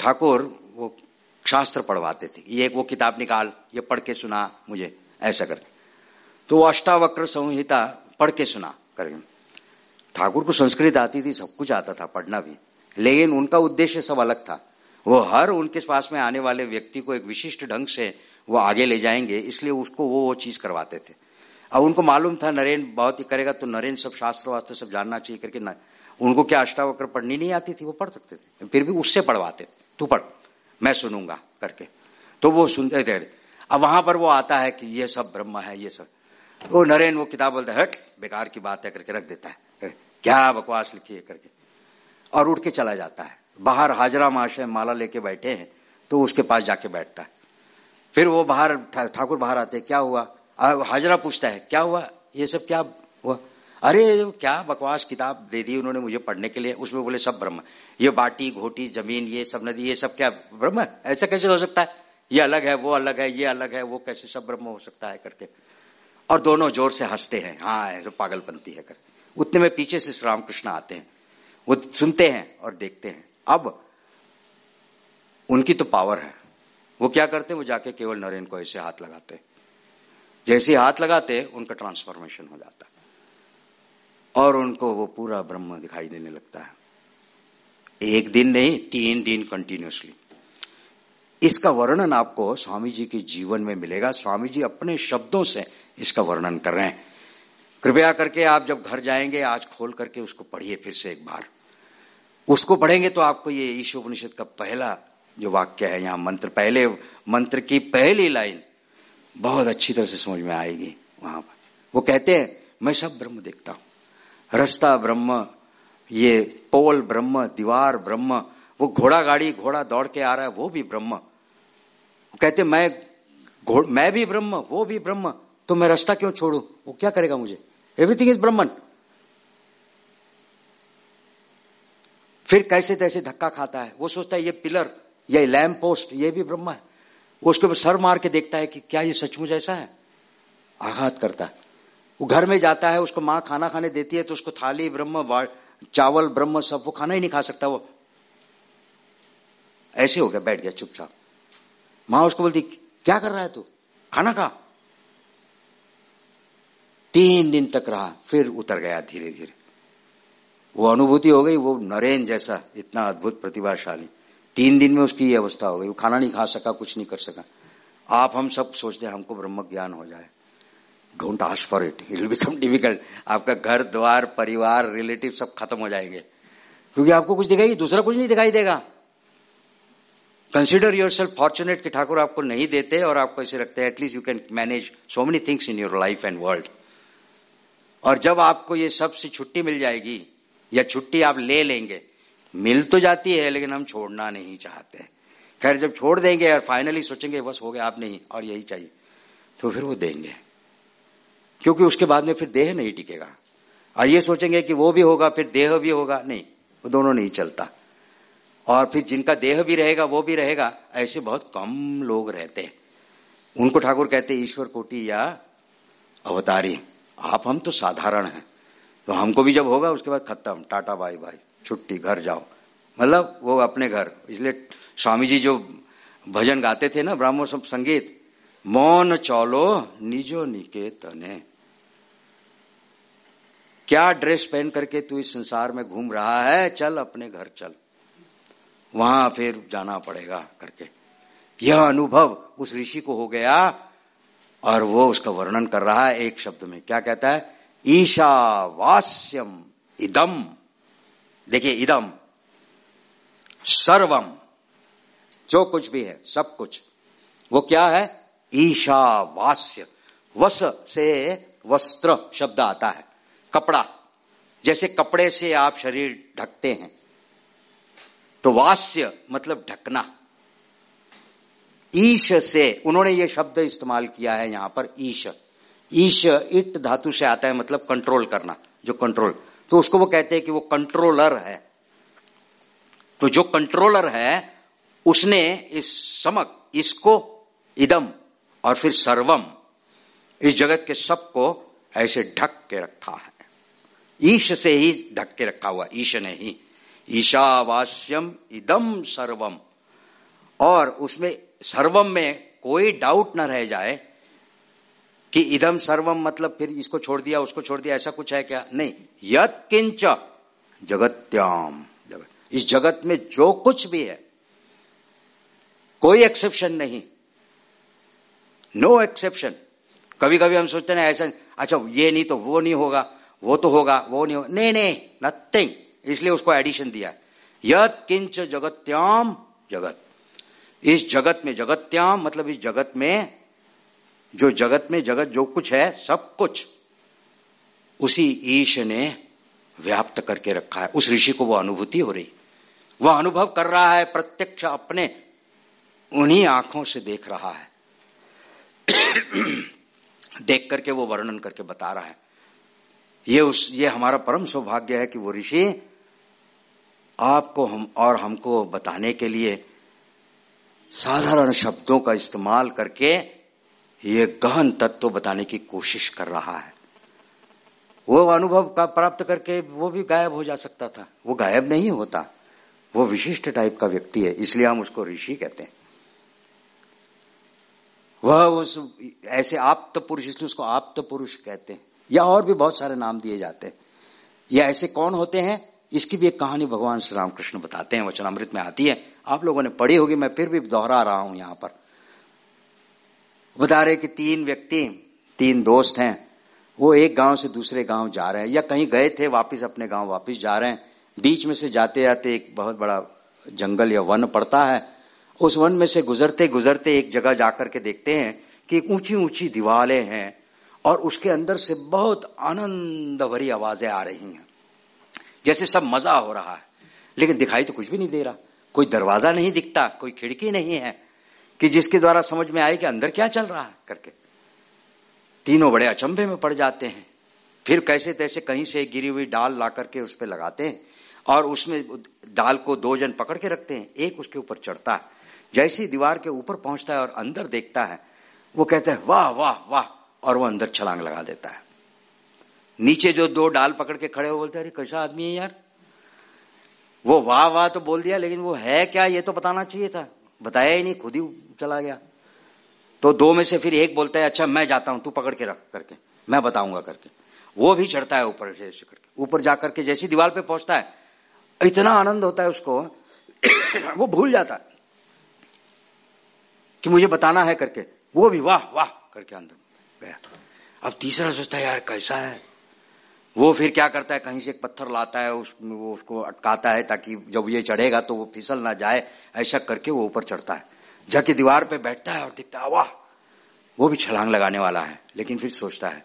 ठाकुर वो शास्त्र पढ़वाते थे। ये वो किताब निकाल, ये पढ़ के सुना मुझे, ऐसा करके तो वो अष्टावक्र संहिता पढ़ के सुना करेंगे। ठाकुर को संस्कृत आती थी, सब कुछ आता था, पढ़ना भी। लेकिन उनका उद्देश्य सब अलग था। वो हर उनके पास में आने वाले व्यक्ति को एक विशिष्ट ढंग से वो आगे ले जाएँगे इसलिए उसको वो वो चीज़ करवाते थे। अब उनको मालूम था नरेंद्र बहुत ही करेगा तो नरेंद्र सब शास्त्र वास्त्र सब जानना चाहिए करके न, उनको क्या अष्टावक्र पढ़नी नहीं आती थी? वो पढ़ सकते थे। फिर भी उससे पढ़वाते थे। तू पढ़ मैं सुनूँगा करके। तो वो सुनते थे। अब वहाँ पर वो आता है कि ये सब ब्रह्म है ये सब। वो नरेन वो किताब बोलता हट बेकार की बात है करके रख देता है। क्या बकवास लिखी है करके। और उठ के चला जाता है। बाहर हाजरा महाशय माला लेके बैठे हैं तो उसके पास जाके बैठता है। फिर वो बाहर ठाकुर बाहर आते क्या हुआ? हाजरा पूछता है, क्या हुआ? ये सब क्या हुआ? अरे, क्या बकवास किताब दे दी उन्होंने मुझे पढ़ने के लिए? उसमें बोले, सब ब्रह्म। ये बाटी, घोटी, ज़मीन, ये सब नदी, ये सब क्या ब्रह्म? ऐसा कैसे हो सकता है? ये अलग है, वो अलग है, ये अलग है, वो कैसे सब ब्रह्म हो सकता है करके? और दोनों ज़ोर से हँसते हैं हाँ ऐसे पागलपंती है कर उतने में पीछे से श्री रामकृष्ण आते हैं। वो सुनते हैं और देखते हैं। अब उनकी तो पावर है। वो क्या करते वो जाके केवल नरेन को ऐसे हाथ लगाते जैसे हाथ लगाते उनका ट्रांसफॉर्मेशन हो जाता और उनको वो पूरा ब्रह्म दिखाई देने लगता है। एक दिन नहीं, तीन दिन कंटिन्यूसली इसका वर्णन आपको स्वामी जी के जीवन में मिलेगा। स्वामी जी अपने शब्दों से इसका वर्णन कर रहे हैं। कृपया करके आप जब घर जाएँगे, आज खोल करके उसको पढ़िए फिर से एक बार। उसको पढ़ेंगे तो आपको ये ईशोपनिषद का पहला जो वाक्य है, यहाँ मंत्र, पहले मंत्र की पहली लाइन बहुत अच्छी तरह से समझ में आएगी वहाँ पर। वो कहते हैं, मैं सब ब्रह्म देखता हूँ। रस्ता ब्रह्म, ये पोल ब्रह्म, दीवार ब्रह्म, वो घोड़ा गाड़ी, घोड़ा दौड़ के आ रहा है, वो भी ब्रह्म। वो कहते मैं मैं भी ब्रह्म, वो भी ब्रह्म तो मैं रास्ता क्यों छोड़ू? वो क्या करेगा मुझे? Everything is Brahman. फिर कैसे तैसे धक्का खाता है? वो सोचता है, ये पिलर, या लैम्प पोस्ट ये भी ब्रह्म है। वो उसके ऊपर सर मार के देखता है कि क्या ये सचमुच ऐसा है? आघात करता है। वो घर में जाता है, उसको माँ खाना खाने देती है तो उसको थाली, ब्रह्म चावल, ब्रह्म, सब वो खाना ही नहीं खा सकता वो। ऐसे हो गया, बैठ गया चुपचाप। माँ उसको बोलती, क्या कर रहा है तू? खाना खा। तीन दिन तक रहा, फिर उतर गया धीरे धीरे वो अनुभूति हो गई, वो नरेन जैसा इतना अद्भुत प्रतिभाशाली। तीन दिन में उसकी ये अवस्था हो गई, वो खाना नहीं खा सका, कुछ नहीं कर सका। आप हम सब सोचते हैं, हमको ब्रह्म ज्ञान हो जाए। Don't ask for it it will become difficult आपका घर, द्वार, परिवार रिलेटिव सब खत्म हो जाएँगे। क्योंकि आपको कुछ दिखाई, दूसरा कुछ नहीं दिखाई देगा। कंसिडर योर सेल्फ फॉर्चुनेट कि ठाकुर आपको नहीं देते और आपको ऐसे रखते हैं at least you can manage so many things in your life and world और जब आपको ये सबसे छुट्टी मिल जाएगी या छुट्टी आप ले लेंगे। मिल तो जाती है, लेकिन हम छोड़ना नहीं चाहते। खैर, जब छोड़ देंगे और फाइनली सोचेंगे, बस हो गया, आप नहीं, और यही चाहिए। तो फिर वो देंगे। क्योंकि उसके बाद में फिर देह नहीं टिकेगा। और ये सोचेंगे कि वो भी होगा, फिर देह भी होगा। नहीं, वो दोनों नहीं चलता। और फिर जिनका देह भी रहेगा, वो भी रहेगा। ऐसे बहुत कम लोग रहते हैं। उनको ठाकुर कहते ईश्वर कोटि या अवतारी, आप हम तो साधारण हैं। तो हमको भी जब होगा, उसके बाद खत्म। टाटा बाई बाई छुट्टी, घर जाओ। मतलब वो अपने घर। इसलिए स्वामी जी जो भजन गाते थे ना, ब्राह्मण सब संगीत, मौन चौलो निजो निकेतने। क्या ड्रेस पहन करके तू इस संसार में घूम रहा है? चल अपने घर चल। वहाँ फिर जाना पड़ेगा करके। यह अनुभव उस ऋषि को हो गया और वो उसका वर्णन कर रहा है एक शब्द में। क्या कहता है? ईशावास्यम इदम। देखिए, इदम। सर्वम। जो कुछ भी है, सब कुछ। वो क्या है? ईशावास्य। वस से वस्त्र शब्द आता है। कपड़ा। जैसे कपड़े से आप शरीर ढकते हैं तो वास्य मतलब ढकना। ईश से, उन्होंने ये शब्द इस्तेमाल किया है यहाँ पर, ईश। ईश इट धातु से आता है मतलब कंट्रोल करना, जो कंट्रोल तो उसको वो कहते हैं कि वो कंट्रोलर है। तो जो कंट्रोलर है, उसने इस समक, इसको इदम और फिर सर्वम, इस जगत के सबको ऐसे ढक के रखा है। ईश से ही ढक के रखा हुआ, ईश ने ही। ईशावास्यम इदम सर्वम। और उसमें, सर्वम में कोई डाउट न रह जाए कि इदम सर्वम मतलब फिर इसको छोड़ दिया, उसको छोड़ दिया, ऐसा कुछ है क्या? नहीं। यत किंच जगत्याम। जगत इस जगत में जो कुछ भी है, कोई एक्सेप्शन नहीं। No exception. कभी कभी हम सोचते हैं ऐसा अच्छा ये नहीं तो वो नहीं होगा, वो तो होगा, वो नहीं होगा। नहीं नहीं नथिंग इसलिए उसको एडिशन दिया यत किंच जगत्याम जगत। इस जगत में, जगत्याम मतलब इस जगत में जो जगत में जगत जो कुछ है, सब कुछ उसी ईश ने व्याप्त करके रखा है। उस ऋषि को वो अनुभूति हो रही। वह अनुभव कर रहा है, प्रत्यक्ष अपने उन्हीं आँखों से देख रहा है। देख करके वो वर्णन करके बता रहा है। ये उस, ये हमारा परम सौभाग्य है कि वो ऋषि आपको हम, और हमको बताने के लिए साधारण शब्दों का इस्तेमाल करके ये गहन तत्व बताने की कोशिश कर रहा है। वो अनुभव का प्राप्त करके वो भी गायब हो जा सकता था। वो गायब नहीं होता। वो विशिष्ट टाइप का व्यक्ति है, इसलिए हम उसको ऋषि कहते हैं। वह उस ऐसे आप्त पुरुष, इसलिए उसको आप्त पुरुष कहते हैं। या और भी बहुत सारे नाम दिए जाते हैं। या ऐसे कौन होते हैं? इसकी भी एक कहानी भगवान श्री रामकृष्ण बताते हैं। वचनामृत में आती है। आप लोगों ने पढ़ी होगी, मैं फिर भी दोहरा रहा हूँ यहाँ पर। बता रहे कि तीन व्यक्ति, तीन दोस्त हैं, वो एक गाँव से दूसरे गाँव जा रहे हैं, या कहीं गए थे वापस अपने गाँव वापस जा रहे हैं, बीच में से जाते जाते एक बहुत बड़ा जंगल या वन पड़ता है, उस वन में से गुजरते गुजरते एक जगह जाकर के देखते हैं कि ऊँची ऊँची दीवारें हैं, और उसके अंदर से बहुत आनंद भरी आवाज़ें आ रही हैं। जैसे सब मज़ा हो रहा है, लेकिन दिखाई तो कुछ भी नहीं दे रहा, कोई दरवाज़ा नहीं दिखता, कोई खिड़की नहीं है कि जिसके द्वारा समझ में आए कि अंदर क्या चल रहा है करके। तीनों बड़े अचंभे में पड़ जाते हैं। फिर कैसे तैसे कहीं से गिरी हुई डाल ला करके उस पर लगाते हैं और उसमें डाल को दो जन पकड़ के रखते हैं। एक उसके ऊपर चढ़ता है। जैसे दीवार के ऊपर पहुँचता है और अंदर देखता है, वो कहते हैं, वाह वाह वाह! और वो अंदर छलांग लगा देता है। नीचे जो दो डाल पकड़ के खड़े हो बोलते अरे, कैसा आदमी है यार? वो वाह वाह तो बोल दिया, लेकिन वो है क्या, ये तो बताना चाहिए था। बताया ही नहीं, खुद ही चला गया। तो दो में से फिर एक बोलता है अच्छा मैं जाता हूँ, तू पकड़ के रख करके, मैं बताऊँगा करके। वो भी चढ़ता है ऊपर से करके। ऊपर जाकर के जैसी दीवार पे पहुँचता है, इतना आनंद होता है उसको, वो भूल जाता है कि मुझे बताना है करके। वो भी वाह वाह करके अंदर गया। अब तीसरा सोचता है, यार, कैसा है? वो फिर क्या करता है? कहीं से एक पत्थर लाता है उस, वो उसको अटकाता है ताकि जब ये चढ़ेगा तो वो फिसल ना जाए ऐसा करके वो ऊपर चढ़ता है। जाके दीवार पे बैठता है और दिखता है वाह! वो भी छलांग लगाने वाला है लेकिन फिर सोचता है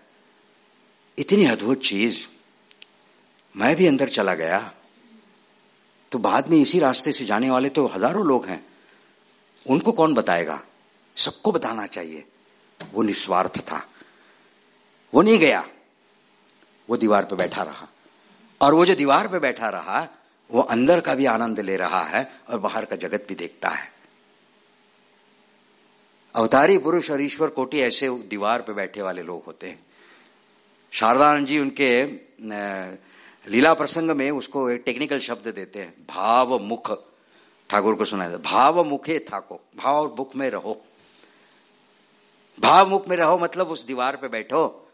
इतनी अद्भुत चीज़ मैं भी अंदर चला गया। तो बाद में इसी रास्ते से जाने वाले तो हज़ारों लोग हैं। उनको कौन बताएगा? सबको बताना चाहिए। वो निस्वार्थ था। वो नहीं गया। वो दीवार पे बैठा रहा। और वो जो दीवार पे बैठा रहा, वो अंदर का भी आनंद ले रहा है और बाहर का जगत भी देखता है। अवतारी, पुरुष और ईश्वर कोटि ऐसे दीवार पे बैठे वाले लोग होते हैं। शारदानंद जी उनके लीला प्रसंग में उसको एक टेक्निकल शब्द देते हैं भाव मुख ठाकुर को सुना भाव मुखे थाको, भाव मुख में रहो। भाव मुख में रहो मतलब उस दीवार पे बैठो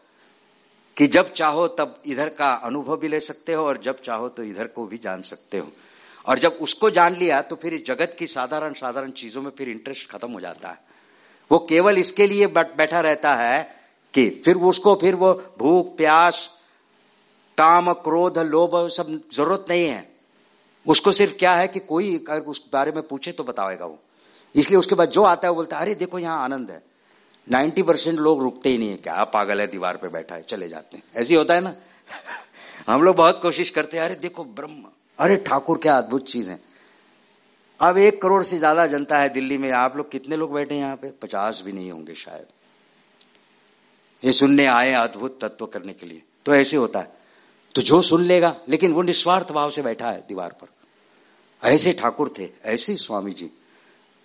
कि जब चाहो तब इधर का अनुभव भी ले सकते हो और जब चाहो तो इधर को भी जान सकते हो। और जब उसको जान लिया तो फिर इस जगत की साधारण साधारण चीज़ों में फिर इंटरेस्ट खत्म हो जाता है। वो केवल इसके लिए बैठा रहता है कि फिर उसको, फिर वो भूख, प्यास, काम, क्रोध, लोभ सब ज़रूरत नहीं है। उसको सिर्फ़ क्या है कि कोई अगर उस बारे में पूछे तो बताएगा वो। इसलिए उसके बाद जो आता है वो बोलता है, अरे देखो यहाँ आनंद है। नाइन्टी परसेंट लोग रुकते ही नहीं है। क्या पागल है, दीवार पे बैठा है, चले जाते हैं। ऐसे होता है ना? हम लोग बहुत कोशिश करते हैं, अरे देखो ब्रह्म, अरे ठाकुर क्या अद्भुत चीज़ है। अब एक करोड़ से ज़्यादा जनता है दिल्ली में, आप लोग कितने लोग बैठे यहाँ पे? पचास भी नहीं होंगे शायद। ये सुनने आए अद्भुत तत्व करने के लिए। तो ऐसे होता है। तो जो सुन लेगा, लेकिन वो निस्वार्थ भाव से बैठा है दीवार पर। ऐसे ठाकुर थे, ऐसे स्वामी जी।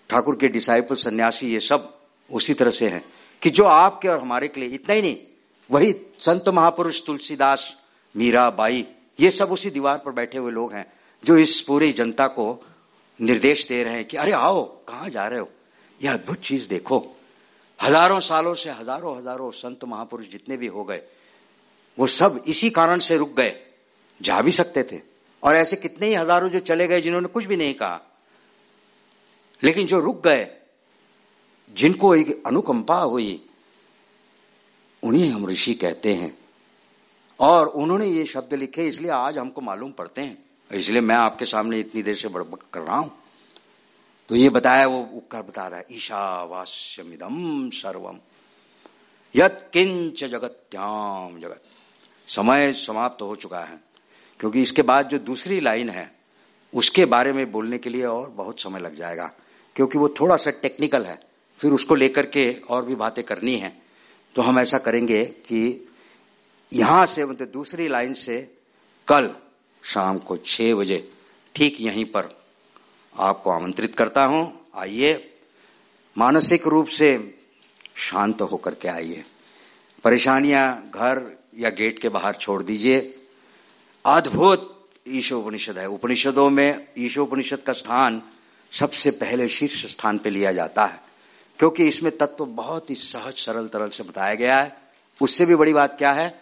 ठाकुर के डिसाइपल सन्यासी, ये सब उसी तरह से हैं। कि जो आपके और हमारे के लिए इतना ही नहीं, वही संत महापुरुष तुलसीदास, मीरा बाई, ये सब उसी दीवार पर बैठे हुए लोग हैं, जो इस पूरी जनता को निर्देश दे रहे हैं कि, अरे आओ, कहाँ जा रहे हो? यह अद्भुत चीज़ देखो। हज़ारों सालों से हज़ारों हज़ारों संत महापुरुष जितने भी हो गए, वो सब इसी कारण से रुक गए, जा भी सकते थे। और ऐसे कितने ही हज़ारों जो चले गए जिन्होंने कुछ भी नहीं कहा। लेकिन जो रुक गए जिनको एक अनुकंपा हुई, उन्हें हम ऋषि कहते हैं। और उन्होंने ये शब्द लिखे, इसलिए आज हमको मालूम पड़ते हैं। इसलिए मैं आपके सामने इतनी देर से बड़बड़ कर रहा हूँ। तो ये बताया, वो उपकार बता रहा है ईशावास्यमिदम सर्वम। यत किंच जगत्याम जगत। समय समाप्त तो हो चुका है, क्योंकि इसके बाद जो दूसरी लाइन है, उसके बारे में बोलने के लिए और बहुत समय लग जाएगा, क्योंकि वो थोड़ा सा टेक्निकल है। फिर उसको लेकर के और भी बातें करनी है। तो हम ऐसा करेंगे कि यहाँ से मतलब दूसरी लाइन से कल शाम को छह बजे, ठीक यहीं पर आपको आमंत्रित करता हूँ। आइए, मानसिक रूप से शांत होकर के आइए। परेशानियाँ घर या गेट के बाहर छोड़ दीजिए। अद्भुत ईशोपनिषद है। उपनिषदों में ईशोपनिषद का स्थान सबसे पहले शीर्ष स्थान पे लिया जाता है। क्योंकि इसमें तत्व बहुत ही सहज, सरल तरल से बताया गया है। उससे भी बड़ी बात क्या है?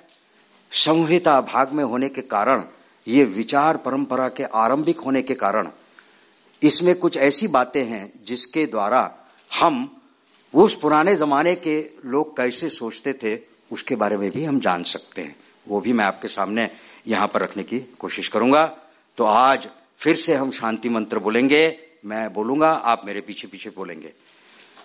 संहिता भाग में होने के कारण, ये विचार परंपरा के आरंभिक होने के कारण, इसमें कुछ ऐसी बातें हैं जिसके द्वारा हम उस पुराने जमाने के लोग कैसे सोचते थे, उसके बारे में भी हम जान सकते हैं। वो भी मैं आपके सामने यहाँ पर रखने की कोशिश करूँगा। तो आज फिर से हम शांति मंत्र बोलेंगे। मैं बोलूँगा, आप मेरे पीछे पीछे बोलेंगे।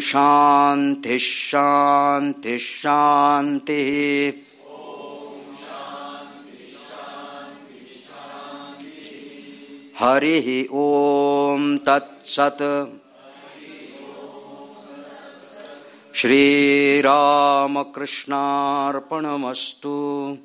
शान्तिः शान्तिः शान्तिः हरिः ॐ तत्सत्। श्रीरामकृष्णार्पणमस्तु।